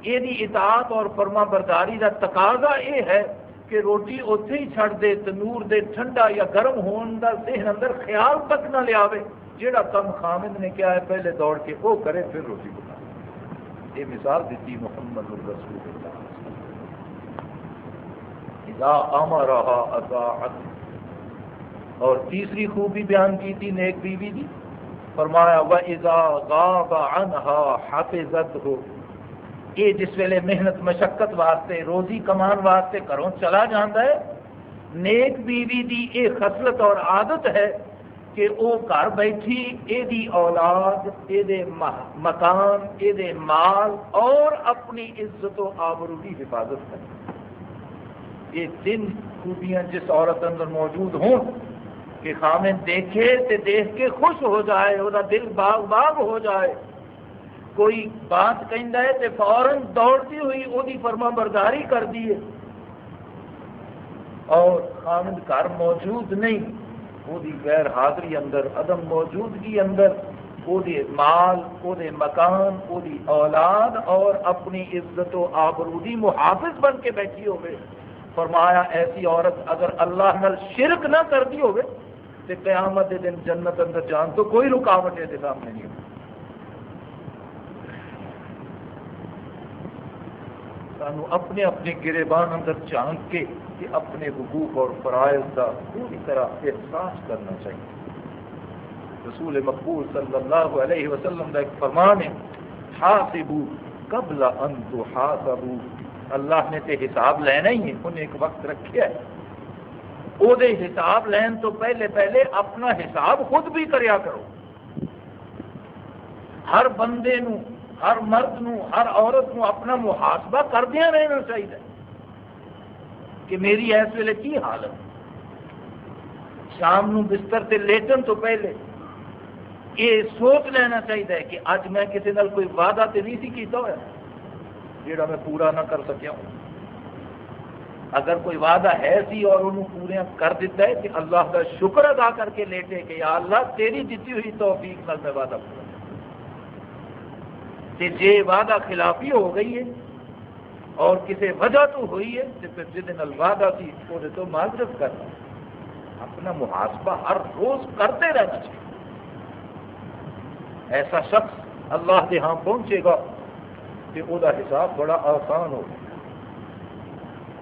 یہ اطاعت اور فرما برداری کا تقاضا یہ ہے کہ روٹی اتنے ہی چھڑ دے، تنور دے ٹھنڈا یا گرم ہون کا ذہن اندر خیال تک نہ لیا جہاں کم خامد نے کیا ہے، پہلے دوڑ کے وہ کرے، پھر روٹی بنا۔ یہ مثال دیتی محمد الرسول اللہ اذا امرها اطاعت۔ اور تیسری خوبی بیان کی تھی، نیک بیوی دی۔ فرمایا غاب عنها حافظت ہو یہ جس ویلے محنت، مشقت واسطے، روزی کمان واسطے گھروں چلا جاتا ہے، نیک بیوی دی یہ خصلت اور عادت ہے کہ وہ گھر بیٹھی یہ اولاد یہ مکان یہ مال اور اپنی عزت و آبرو کی حفاظت کرے۔ یہ تین خوبیاں جس عورت اندر موجود ہوں کہ خامن دیکھے تے دیکھ کے خوش ہو جائے وہ دل باغ باغ ہو جائے۔ کوئی بات کہہ ہے تے فوراً دوڑتی ہوئی وہ فرما برداری کر دیے اور خامد گھر موجود نہیں۔ وہ غیر حاضری اندر عدم موجودگی اندر وہ مال وہ مکان وہ اولاد اور اپنی عزت و آبرودی محافظ بن کے بیٹھی ہوئے فرمایا ایسی عورت اگر اللہ نل شرک نہ کرتی ہوئے تو قیامت دے دن جنت اندر جان تو کوئی رکاوٹ یہ سامنے نہیں ہوتی سانو اپنے اپنے گریبان اندر جانک کے کہ اپنے حقوق اور فرائض کا پوری طرح احساس کرنا چاہیے۔ رسول مقبول صلی اللہ علیہ وسلم کا ایک فرمان ہے، حاسبو قبل ان تحاسبو اللہ نے تے حساب لینا ہی ہے، انہیں ایک وقت رکھا ہے۔ وہ حساب لین تو پہلے پہلے اپنا حساب خود بھی کریا کرو۔ ہر بندے نو، ہر مرد نو، ہر عورت نو اپنا محاسبہ کردیا رہنا چاہیے۔ کہ میری اس ویلے کی حالت؟ شام نو بستر سے لیٹن تو پہلے یہ سوچ لینا چاہیے کہ اج میں کسی نال کوئی وعدہ تو نہیں سی کیتا ہوا جڑا میں پورا نہ کر سکیا ہوں۔ اگر کوئی وعدہ ہے سی اور انہوں پورے کر دیتا ہے کہ اللہ کا شکر ادا کر کے لیٹے کہ یا اللہ تیری دیتی ہوئی توفیق نال میں وعدہ پورا تے جے وعدہ خلافی ہو گئی ہے اور کسی وجہ تو ہوئی ہے تو پھر جن وعدہ سی وہ تو معذرت کرنا اپنا محاسبہ ہر روز کرتے رہنا چاہیے ایسا شخص اللہ کے ہاں پہنچے گا کہ وہ حساب بڑا آسان ہوگا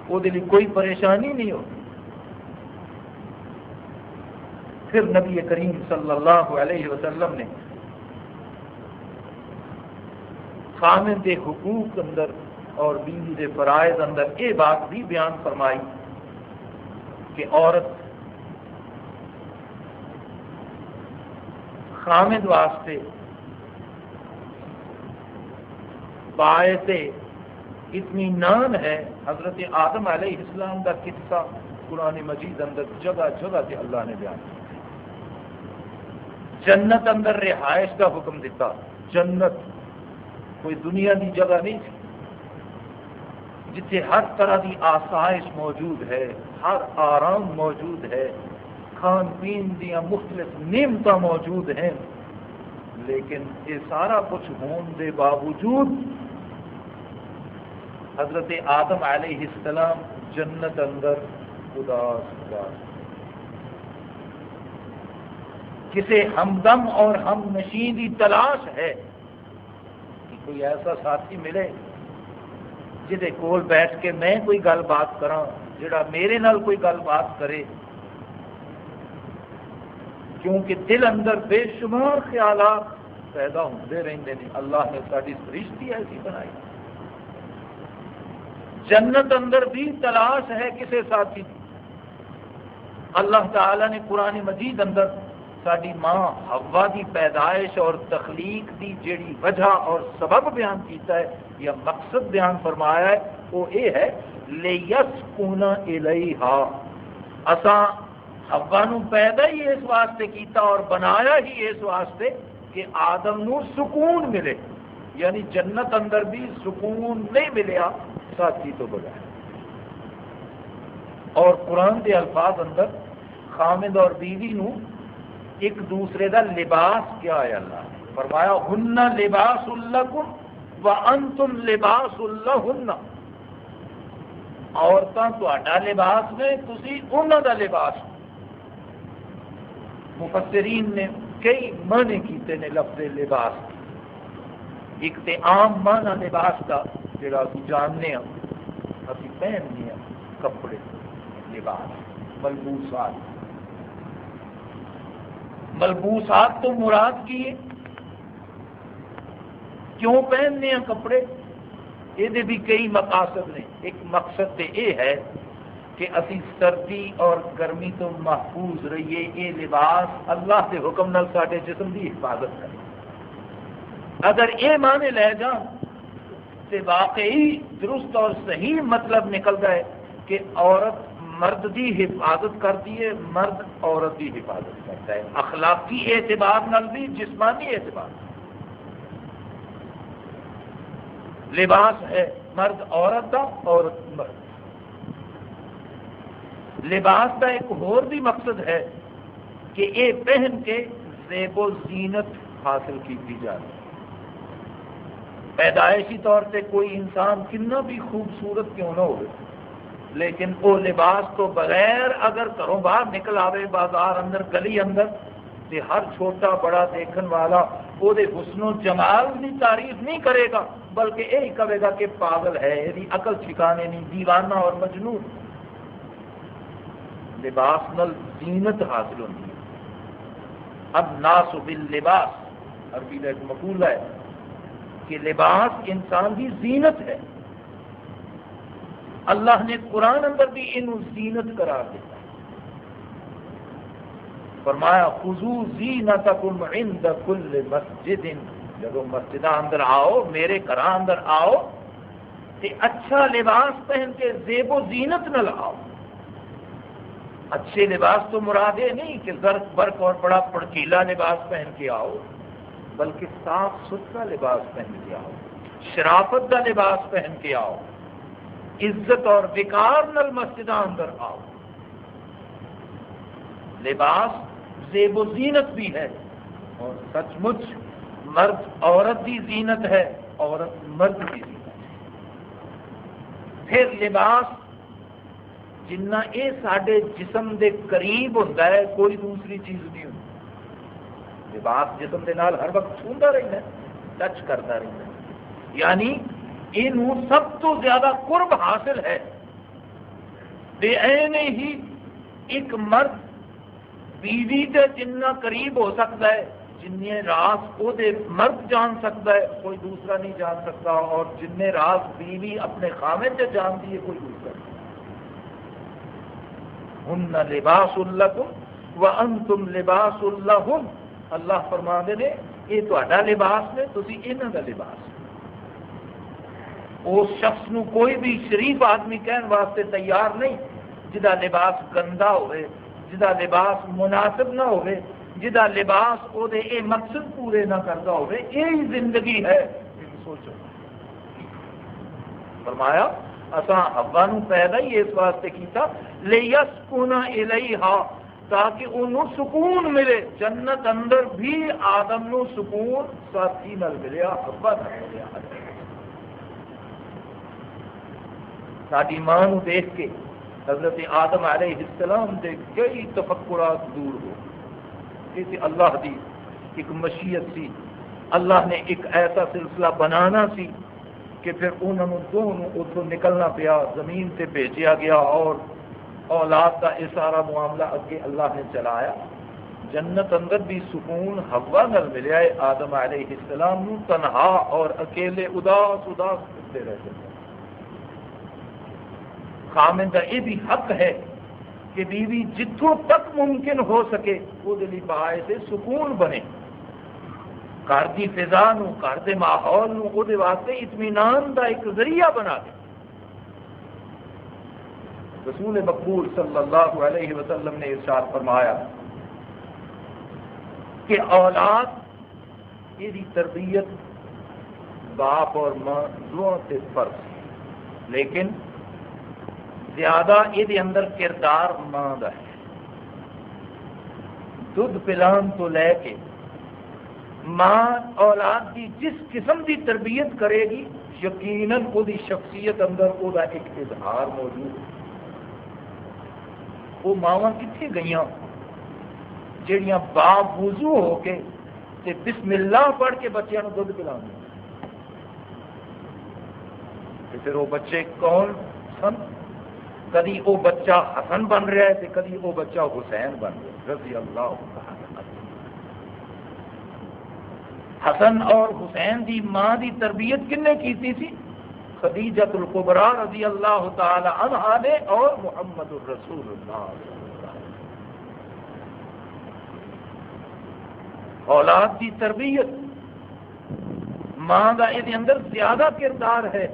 وہ کوئی پریشانی نہیں ہوتی پھر نبی کریم صلی اللہ علیہ وسلم نے خامن کے حقوق اندر اور بیوی کے فرائض اندر یہ بات بھی بیان فرمائی کہ عورت خامد واسطے باعث اتنی نان ہے، حضرت آدم علیہ السلام کا قصہ قرآن مجید اندر جگہ جگہ سے اللہ نے بیان کیا۔ جنت اندر رہائش کا حکم دیتا، جنت کوئی دنیا کی جگہ نہیں تھی۔ جتنے ہر طرح کی آسائش موجود ہے، ہر آرام موجود ہے، کھان پین دیا مختلف نعمت موجود ہیں، لیکن یہ سارا کچھ ہون دے باوجود حضرت آدم علیہ السلام جنت اندر اداس اداس کسی ہمدم اور ہم نشین کی تلاش ہے کہ کوئی ایسا ساتھی ملے۔ جہد کول بیٹھ کے میں کوئی گل بات کرا جڑا میرے نال کوئی گل بات کرے۔ کیونکہ دل اندر بے شمار خیالات پیدا ہوتے رہتے ہیں اللہ نے ساری سرشتی ایسی بنائی۔ جنت اندر بھی تلاش ہے کسی ساتھی اللہ تعالی نے قرآن مجید اندر ساری ماں ہوا کی پیدائش اور تخلیق کی جیڑی وجہ اور سبب بیان کیتا ہے یا مقصد بیان فرمایا ہے، وہ یہ ہے لیس کونا اساں ہوا نو پیدا ہی اس واسطے کیتا اور بنایا ہی اس واسطے کہ آدم نو سکون ملے۔ یعنی جنت اندر بھی سکون نہیں ملیا، ساتھی تو بغیر۔ اور قرآن کے الفاظ اندر خامد اور بیوی نو ایک دوسرے کا لباس کیا ہے اللہ فرمایا، ہن لباس اللہ و انتم لباس اللہ ہن عورتیں تا لباس نے تھی انہوں کا لباس۔ مفسرین نے کئی معنی کیتے نے لفظ لباس۔ ایک تے عام مانا لباس کا جڑا ابھی جاننے ہاں ابھی پہننے ہیں کپڑے لباس، ملبوسات۔ ملبوسات تو مراد کی ہے؟ کیوں پہننے ہیں کپڑے؟ یہ بھی کئی مقاصد نے ایک مقصد تو یہ ہے کہ اسی سردی اور گرمی تو محفوظ رہیے، یہ لباس اللہ کے حکم نال سارے جسم کی حفاظت کرے۔ اگر یہ معنی لے جان تو واقعی درست اور صحیح مطلب نکلتا ہے کہ عورت مرد کی حفاظت کرتی ہے، مرد عورت کی حفاظت کرتا ہے۔ اخلاقی اعتبار نل بھی، جسمانی اعتبار۔ لباس ہے، مرد، عورت کا عورت، مرد۔ لباس کا ایک اور بھی مقصد ہے کہ یہ پہن کے زیب و زینت حاصل کی جائے۔ پیدائشی طور سے کوئی انسان کتنا بھی خوبصورت کیوں نہ ہو لیکن وہ لباس تو بغیر اگر گھروں باہر نکل آئے بازار اندر، گلی اندر ہر چھوٹا بڑا دیکھن والا، وہ حسن و جمال کی تعریف نہیں کرے گا۔ بلکہ یہی کہے گا کہ پاگل ہے یہ عقل ٹھکانے نہیں، دیوانہ اور مجنون۔ لباس نل زینت حاصل ہوتی ہے۔ اب ناس بل لباس عربی کا ایک مقول ہے کہ لباس انسان کی زینت ہے۔ اللہ نے قرآن اندر بھی یہ زینت قرار دیتا فرمایا خزو زینتکم عند کل مسجد جب مسجد اندر آؤ، میرے گھر اندر آؤ، تے اچھا لباس پہن کے زیب و زینت نہ لاؤ۔ اچھے لباس تو مراد یہ نہیں کہ زرق برق اور بڑا پڑکیلا لباس پہن کے آؤ، بلکہ صاف ستھرا لباس پہن کے آؤ، شرافت کا لباس پہن کے آؤ، عزت اور وکار نل مسجد اندر آؤ۔ لباس زیب و زینت بھی ہے اور سچ مچ مرد عورت کی زینت ہے، عورت مرد کی زینت ہے۔ پھر لباس جنہ یہ سارے جسم دے قریب ہوتا ہے، کوئی دوسری چیز نہیں ہوتی۔ لباس جسم دے نال ہر وقت چھوٹا رہتا ہے، ٹچ کرتا رہتا ہے۔ یعنی یہ سب تو زیادہ قرب حاصل ہے۔ بے ہی ایک مرد بیوی کے جنہ قریب ہو سکتا ہے جن راز وہ مرد جان سکتا ہے، کوئی دوسرا نہیں جان سکتا، اور جن راز بیوی اپنے خامے سے جانتی ہے، کوئی دوسرا نہیں۔ ہن لباس اللہ و انتم لباس اللہ اللہ فرما دے یہ تا لباس نے تھی یہاں کا لباس۔ اس شخص نو کوئی بھی شریف آدمی کہن واسطے تیار نہیں جہاں لباس گندا ہوئے جہاں لباس مناسب نہ ہوئے جہاں لباس وہ مقصد پورے نہ کرتا ہوئے یہی زندگی ہے۔ سوچو۔ فرمایا اساں ہبا نو پیدا ہی اس واسطے کیتا یس کونا تاکہ انہوں سکون ملے۔ جنت اندر بھی آدم نو سکون ساتھی نل ملیا ہبا نہ ملیا۔ ساری ماں نو دیکھ کے حضرت آدم علیہ السلام دے کئی تفکرات دور ہو۔ یہ سی اللہ دی، ایک مشیت سی اللہ نے ایک ایسا سلسلہ بنانا سی کہ پھر انہوں دونوں اتوں نکلنا پیا، زمین سے بھیجا گیا اور اولاد کا یہ سارا معاملہ اگے اللہ نے چلایا۔ جنت اندر بھی سکون ہوا نل ملیا ہے۔ آدم علیہ السلام نو تنہا اور اکیلے اداس اداس کرتے رہتے خامن کا یہ بھی حق ہے کہ بیوی جتوں تک ممکن ہو سکے، وہ باعث سکون بنے۔ گھر کی فضا گھر کے ماحول وہ واسطے اطمینان کا ایک ذریعہ بنا دے۔ رسول مقبول صلی اللہ علیہ وسلم نے ارشاد فرمایا کہ اولاد، یہ تربیت باپ اور ماں دونوں سے فرض۔ لیکن زیادہ یہ اندر کردار ماں کا ہے۔ دھد پلان تو لے کے ماں اولاد کی جس قسم کی تربیت کرے گی، یقیناً وہ شخصیت اندر وہ ایک اظہار موجود ہے۔ وہ ماوا کتنے گئی جہیا باوضو ہو کے تے بسم اللہ پڑھ کے بچوں کو دھد پلا پھر وہ بچے کون سن؟ کدی وہ بچہ حسن بن رہا ہے کدی وہ بچہ حسین بن رہا ہے، رضی اللہ حسن اور حسین دی ماں دی تربیت کن نے کی سی؟ خدیجت القبرا رضی اللہ تعالی عنہ نے اور محمد الرسول اللہ اولاد کی تربیت ماں کا یہ اندر زیادہ کردار ہے۔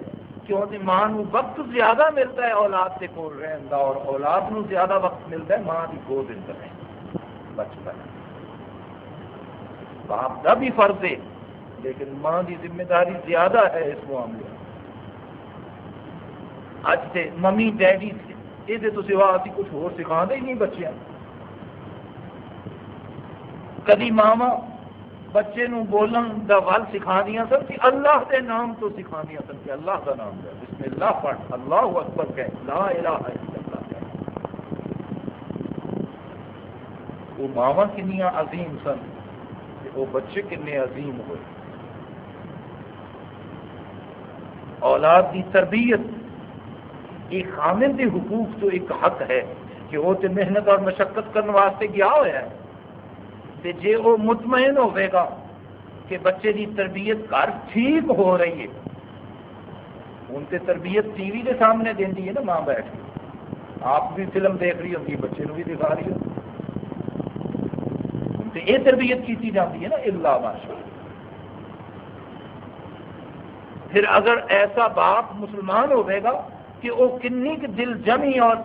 کیوں جی ماں نو وقت زیادہ ملتا ہے، اولاد کے کول رہن کا اور اولاد نو زیادہ وقت ملتا ہے، ماں کی گود اندر رہن بچپن۔ باپ کا بھی فرض ہے، لیکن ماں کی ذمہ داری زیادہ ہے اس معاملے اج سے ممی، ڈیڈی یہ تو سوا ابھی کچھ ہو سکھا ہی نہیں بچے کدی ماوا بچے نو بولن دا ول سکھا دیا سن کہ اللہ دے نام تو سکھا دیا سن کہ اللہ کا نام ہے۔ بسم اللہ پڑھ۔ اللہ اکبر کہ لا الہ الا اللہ کہ وہ ماوا کنیا عظیم سن وہ بچے کنے عظیم ہوئے۔ اولاد کی تربیت یہ خامن کے حقوق تو ایک حق ہے کہ وہ تو محنت اور مشقت کرنے واسطے گیا ہوا ہے۔ تے جے وہ مطمئن ہوئے گا کہ بچے کی تربیت گھر ٹھیک ہو رہی ہے ان سے تربیت ٹی وی کے سامنے دینی ہے نا ماں بیٹھ کے۔ آپ بھی فلم دیکھ رہی ہوتی بچے بھی دکھا رہی ہوتی یہ تربیت کی جاتی ہے نا، اللہ ماشاء پھر اگر ایسا باپ مسلمان ہوئے گا کہ وہ کنی دل جمی اور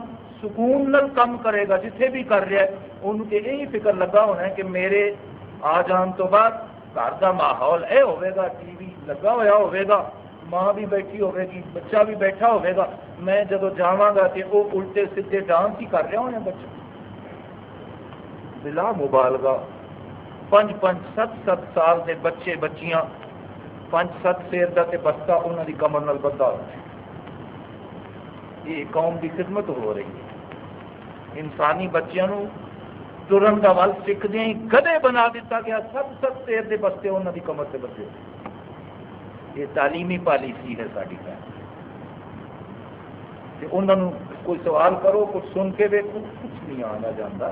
سکون نل کم کرے گا، جتھے بھی کر رہا ہے، ان کے یہی فکر لگا ہونا ہے کہ میرے آ جان تو بعد گھر کا ماحول یہ ہوئے گا، ٹی وی لگا ہوا ہوئے گا، ماں بھی بیٹھی ہوئے گی، بچہ بھی بیٹھا ہوئے گا۔ میں جب جاگا تو وہ الٹے سیدھے ڈانس ہی کر رہا ہونا بچہ۔ بلا مبالغہ۔ پانچ پانچ ست ست سال کے بچے بچیاں پانچ ست سیر کا بستہ انہوں کی کمر نال بندہ یہ قوم کی خدمت ہو رہی ہے۔ انسانی بچیاں ترن کا ول سیکھدے ہی گدے بنا دیتا گیا، سب سب سیر دے بستے انہوں کی کمر سے بچے یہ تعلیمی پالیسی ہے ساری انہوں کوئی سوال کرو، کچھ سن کے دیکھو کچھ نہیں آنا جانا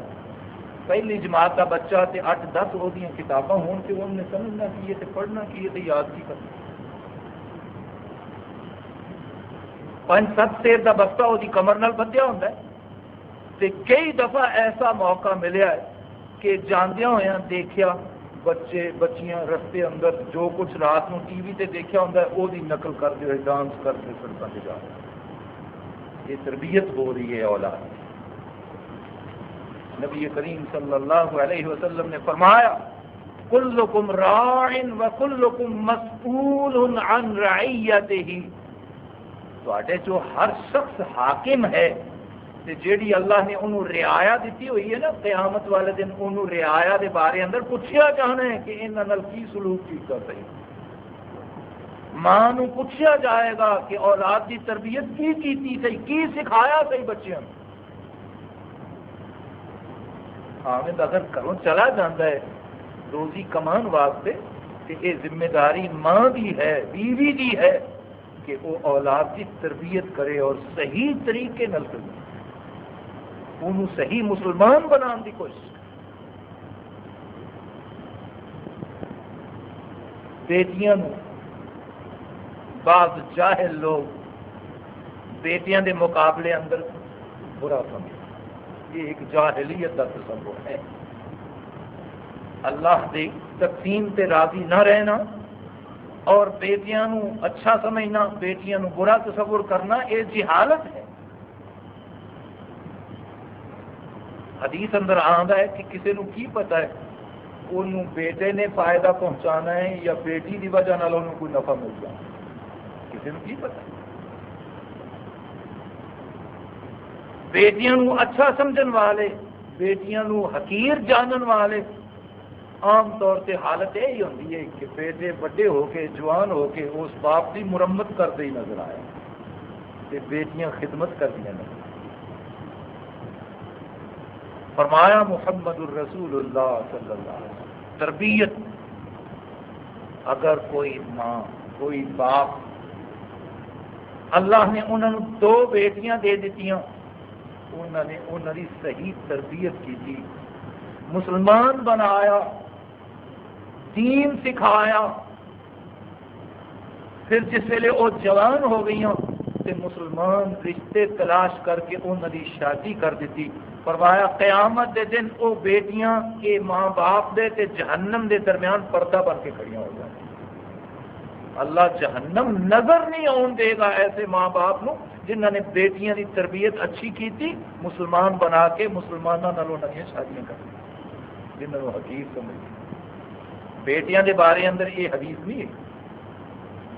پہلی جماعت کا بچہ تے اٹھ دس وہ کتاباں ہون کے انہوں نے سمجھنا کی ہے پڑھنا کی ہے یاد کی کرنا۔ پانچ سات سیر کا بستہ وہ کمر نال بدیا ہوتا ہے۔ تے کئی دفعہ ایسا موقع ملیا ہے کہ جاندیا ہوا دیکھا بچے، بچیاں رستے اندر جو کچھ رات نو ٹی وی تے دیکھا ہوتا ہے وہ نقل کرتے ہوئے، ڈانس کرتے سڑکوں سے جا رہے یہ تربیت ہو رہی ہے اولاد نبی کریم صلی اللہ علیہ وسلم نے فرمایا، کلکم راعن و کلکم مسئول عن رعیتہ تو جو ہر شخص حاکم ہے جیڑی اللہ نے انہوں رعایا دیتی ہوئی ہے نا، قیامت والے دن انہوں رعایا دے بارے اندر پوچھیا چاہنا ہے کہ انہوں کی سلوک کی کر رہی ماں پوچھا جائے گا کہ اولاد کی تربیت کی کیتی سی، کی سکھایا سی بچوں حامد اگر گھروں چلا جاتا ہے روزی کمان واسطے کہ یہ ذمہ داری ماں کی ہے، بیوی کی ہے کہ وہ اولاد کی تربیت کرے اور صحیح طریقے نل کرے۔ انہوں صحیح مسلمان بنا کی کوشش بیٹیاں بعض جاہل لوگ بیٹیاں دے مقابلے اندر برا سمجھ یہ ایک جاہلیت کا تصور ہے۔ اللہ دی تقسیم تے راضی نہ رہنا اور بیٹیاں نو اچھا سمجھنا، بیٹیاں نو برا تصور کرنا، یہ جہالت ہے۔ حدیث اندر آتا ہے کہ کسی نو کی پتا ہے؟ انہوں بیٹے نے فائدہ پہنچانا ہے یا بیٹی کی وجہ انہوں کوئی نفع مل جانا کسی نو کی پتا بیٹیاں نو اچھا سمجھن والے، بیٹیاں نو حقیر جانن والے، عام طور سے حالت یہی ہوتی ہے کہ بیٹے بڑے ہو کے، جوان ہو کے، اس باپ کی مرمت کرتے ہی نظر آئے۔ بیٹیاں خدمت کردیا نظر فرمایا محمد الرسول اللہ صلی اللہ علیہ وسلم، تربیت۔ اگر کوئی ماں، کوئی باپ اللہ نے انہوں دو بیٹیاں دے دیتی انہوں نے انہوں کی صحیح تربیت کی تھی مسلمان بنایا، دین سکھایا، پھر جس ویلے وہ جوان ہو گئی تو مسلمان رشتے تلاش کر کے انہوں کی شادی کر دیتی۔ فرمایا، قیامت دے دن وہ بیٹیاں کے ماں باپ دے تے جہنم دے درمیان پردہ بن کے کھڑیاں ہو جائیں اللہ جہنم نظر نہیں آن دے گا ایسے ماں باپ نو جنہ نے بیٹیاں دی تربیت اچھی کی تھی مسلمان بنا کے مسلمانوں نئی شادیاں کر جنہوں حقیق سمجھ۔ بیٹیاں دے بارے اندر یہ حدیث نہیں ہے۔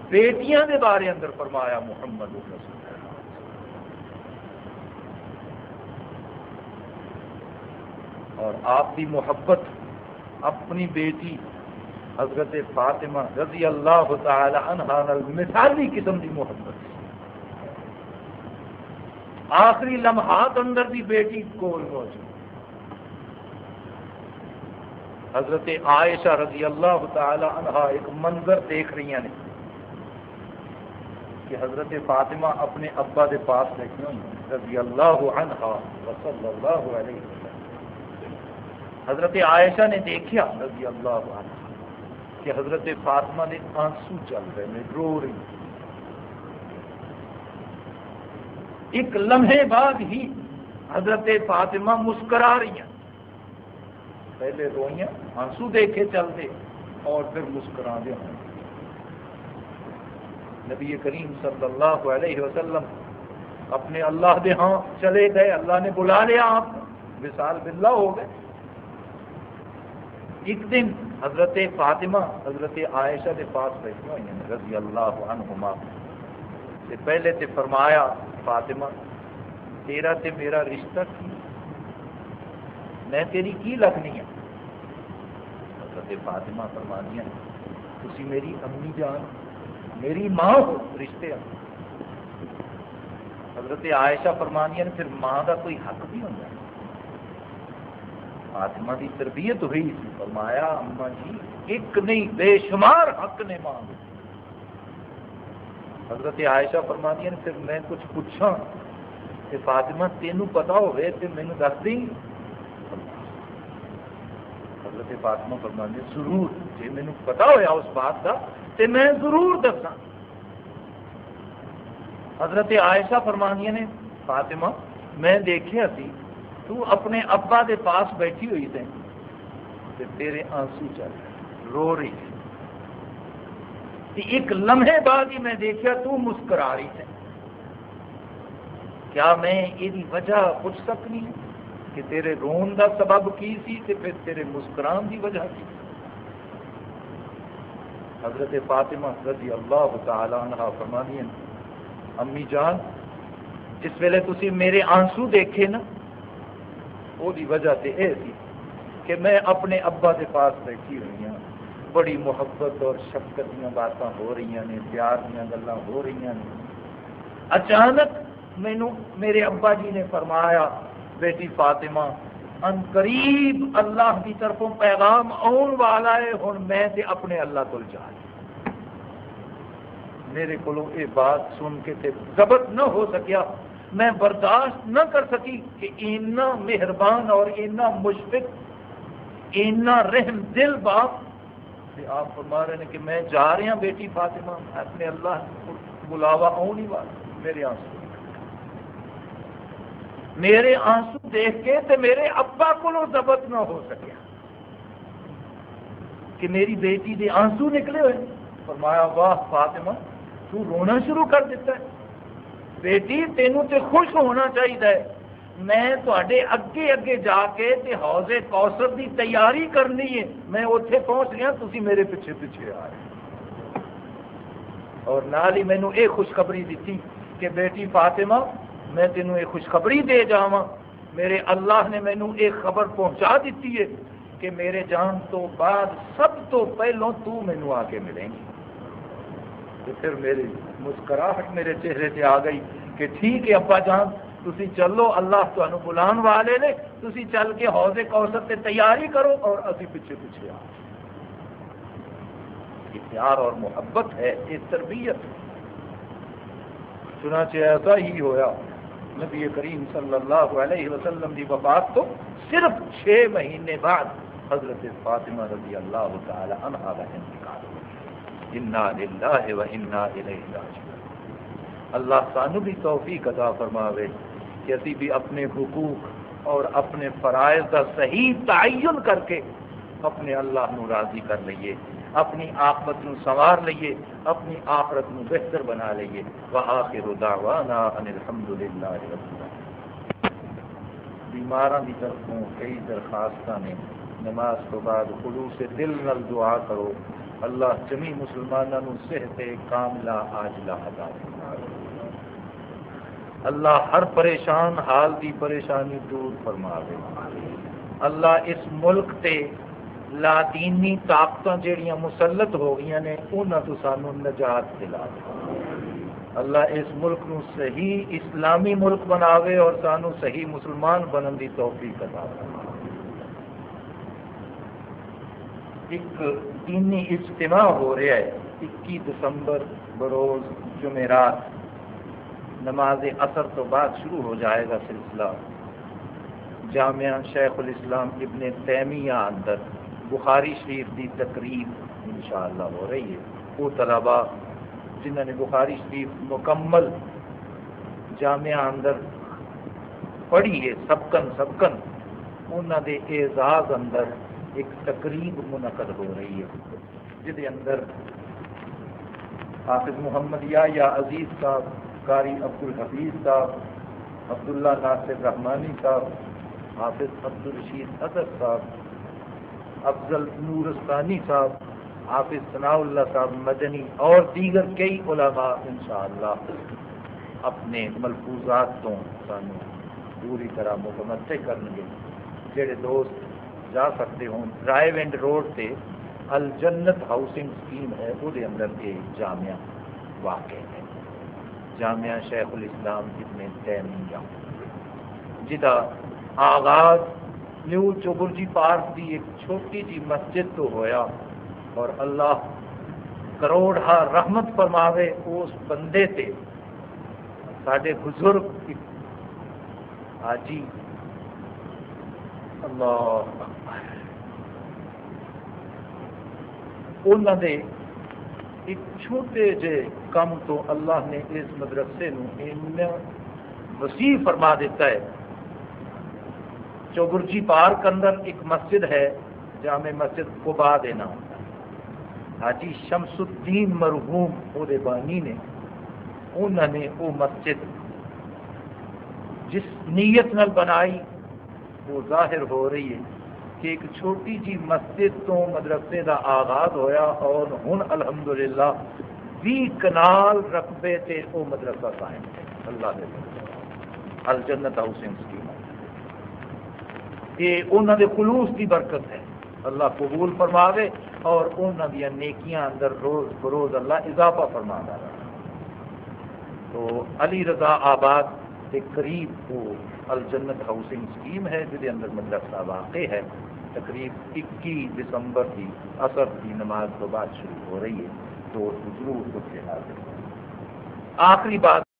بیٹیاں دے بارے اندر فرمایا محمد رسول اور آپ کی محبت اپنی بیٹی حضرت فاطمہ رضی اللہ تعالی عنہ مثالی قسم کی محبت آخری لمحات اندر بھی بیٹی کول موجود۔ حضرت عائشہ رضی اللہ تعالی عنہ ایک منظر دیکھ رہی ہیں۔ کہ حضرت فاطمہ اپنے ابا کے پاس بیٹھی ہوئی رضی اللہ عنہ وصلی اللہ علیہ وسلم۔ حضرت عائشہ نے دیکھا رضی اللہ عنہ کہ حضرت فاطمہ نے آنسو چل رہے ہیں، رو رہی ایک لمحے بعد ہی حضرت فاطمہ مسکرا رہی ہیں۔ پہلے روئیاں آنسو دیکھے چلتے اور پھر مسکرا دے ہوں نبی کریم صلی اللہ علیہ وسلم اپنے اللہ دے ہاں چلے گئے، اللہ نے بلا لیا آپ وصال باللہ ہو گئے۔ ایک دن حضرت فاطمہ، حضرت عائشہ کے پاس بیٹھی ہوئی ہیں، رضی اللہ عنہما۔ تے پہلے تے فرمایا، فاطمہ، تیرا تے میرا رشتہ کی؟ میں تیری کی لگنی ہے؟ حضرت فاطمہ فرمانی ہے تھی میری امی جان۔ میری ماں ہو، رشتے حضرت عائشہ فرمانی ہے پھر ماں کا کوئی حق بھی ہوتا ہے۔ فاطمہ کی تربیت ہوئی فرمایا اما جی ایک نہیں، بے شمار حق نے ماں حضرت عائشہ فرمانی نے پھر میں کچھ پوچھا کہ فاطمہ، تینوں پتا ہوئے تو مینو دس دیں۔ حضرت فاطمہ فرمانی ضرور جی مینو پتا ہوا اس بات کا تو میں ضرور دسا حضرت عائشہ فرمانیہ نے، فاطمہ، میں دیکھا سی، تو اپنے ابا دے پاس بیٹھی ہوئی تھے تیرے آنسو چل رہے رو رہی تھی ایک لمحے بعد ہی میں دیکھا تو مسکرا رہی تھے کیا میں یہ وجہ پوچھ سکنی کہ تیرے رون دا سبب کی سی تے پھر تیرے مسکران دی وجہ کی؟ حضرت فاطمہ رضی اللہ تعالی عنہ فرمانی امی جان، جس ویلے تسی میرے آنسو دیکھے نا وہ وجہ سے یہ سی کہ میں اپنے ابا کے پاس بیٹھی ہوئی ہوں بڑی محبت اور شفقت دیا باتیں ہو رہی ہیں پیار دیا گلیں ہو رہی ہیں اچانک مینو میرے ابا جی نے فرمایا، بیٹی فاطمہ ان قریب اللہ کی طرفوں پیغام آن والا ہے ہوں میں تے اپنے اللہ کو جا میرے کو یہ بات سن کے تے ضبط نہ ہو سکیا، میں برداشت نہ کر سکی کہ اینا مہربان اور اینا مشفق، اینا رحم دل باپ۔ آپ فرما رہے ہیں کہ میں جا رہا ہاں بیٹی فاطمہ، اپنے اللہ بلاوا آؤ نہیں والا، میرے آنسو۔ میرے آنسو دیکھ کے تے میرے ابا کو ضبط نہ ہو سکیا۔ کہ میری بیٹی دے آنسو نکلے ہوئے۔ فرمایا، واہ فاطمہ، تو رونا شروع کر دیتا ہے۔ بیٹی، تینوں تے خوش ہونا چاہیے میں تے اگے اگے جا کے تے حوض کوثر دی تیاری کرنی ہے۔ میں اتنے پہنچ گیا تھی میرے پیچھے پیچھے آ رہے اور نال ہی مینو یہ خوشخبری دیتی کہ بیٹی فاطمہ میں تینوں یہ خوشخبری دے جا میرے اللہ نے مینو ایک خبر پہنچا دیتی ہے کہ میرے جان تو بعد سب تو پہلوں تو مینو آ کے ملیں گی تو پھر میری مسکراہٹ میرے چہرے سے آ گئی کہ ٹھیک ہے ابا جان تھی چلو، اللہ تمہیں بلان والے نے تھی چل کے حوض کوثر سے تیاری کرو اور ابھی پیچھے پیچھے آ یہ پیار اور محبت ہے، یہ تربیت چنانچہ ایسا ہی ہویا۔ نبی کریم صلی اللہ علیہ وسلم کی وفات تو صرف چھ مہینے بعد حضرت فاطمہ رضی اللہ تعالی عنہ کا انتقال انا للہ و انا الیہ راجعون۔ اللہ سانو بھی توفیق عطا فرماوے کہ اسی بھی اپنے حقوق اور اپنے فرائض کا صحیح تعین کر کے اپنے اللہ نو راضی کر لئیے۔ اپنی آخرت نو سوار لئیے، اپنی آخرت نو بہتر بنا لئیے۔ وآخر دعوانا ان الحمدللہ رب بیماران دی طرفوں کئی درخواستہ نے نماز تو بعد خلوص دل نل دعا کرو۔ اللہ جمی مسلمانوں صحت کاملہ آجلہ عطا فرمائے۔ اللہ ہر پریشان حال دی پریشانی دور فرما دے اللہ اس ملک تے لاطینی طاقت جہیا مسلط ہو گئی نے انہوں تو سانو نجات دلا اللہ اس ملک نو صحیح اسلامی ملک بناوے اور سانو صحیح مسلمان بنن دی توفیق کرا ایک دینی اجتماع ہو رہا ہے اکی دسمبر، بروز، جمعرات۔ نماز اثر تو بعد شروع ہو جائے گا سلسلہ۔ جامعہ شیخ الاسلام ابن تیمیہ اندر۔ بخاری شریف کی تقریب انشاءاللہ ہو رہی ہے۔ وہ طلبا جنہوں نے بخاری شریف مکمل جامعہ اندر پڑھی ہے سبکن سبکن انہوں دے اعزاز اندر ایک تقریب منعقد ہو رہی ہے۔ جہد اندر حافظ محمد یا یا عزیز صاحب، قاری عبد الحفیظ صاحب، عبداللہ ناصر رحمانی صاحب، حافظ عبد الرشید حضرت صاحب افضل نورستانی صاحب، حافظ ثناء اللہ صاحب، مدنی اور دیگر کئی علماء انشاءاللہ اپنے ملفوظات تو سانو پوری طرح متمتع کریں گے جڑے دوست جا سکتے ہوں۔ ڈرائیو اینڈ روڈ سے الجنت ہاؤسنگ اسکیم ہے وہ اندر یہ جامعہ واقع ہے۔ جامعہ شیخ الاسلام ابن تیمیہ، جدا آغاز نیو چوبرجی پارک کی ایک چھوٹی جی مسجد تو ہویا اور اللہ کروڑ ہا رحمت فرماوے اس بندے تے۔ سڈے بزرگ آجی اللہ انہوں نے ایک چھوٹے جے کم تو اللہ نے اس مدرسے نو وسیع فرما دیتا ہے۔ چوبرجی پارک اندر ایک مسجد ہے، جامع مسجد قبا دینا حاجی شمس الدین مرحوم وہ بانی نے، انہوں نے وہ مسجد جس نیت نل بنائی، وہ ظاہر ہو رہی ہے کہ ایک چھوٹی جی مسجد تو مدرسے دا آغاز ہویا اور ہن الحمدللہ بھی کنال رقبے سے وہ مدرسہ قائم ہے۔ اللہ دے الجنت ہاؤسنگ اسکیم یہ انہوں نے خلوص کی برکت ہے۔ اللہ قبول فرما دے اور انہوں دیا نیکیاں اندر روز بروز اللہ اضافہ فرما رہا تو علی رضا آباد کے قریب وہ الجنت ہاؤسنگ اسکیم ہے جہد اندر مدرسہ واقع ہے۔ تقریب اکی دسمبر کی اثر کی نماز تو بعد شروع ہو رہی ہے۔ تو ضرور کچھ آخری بات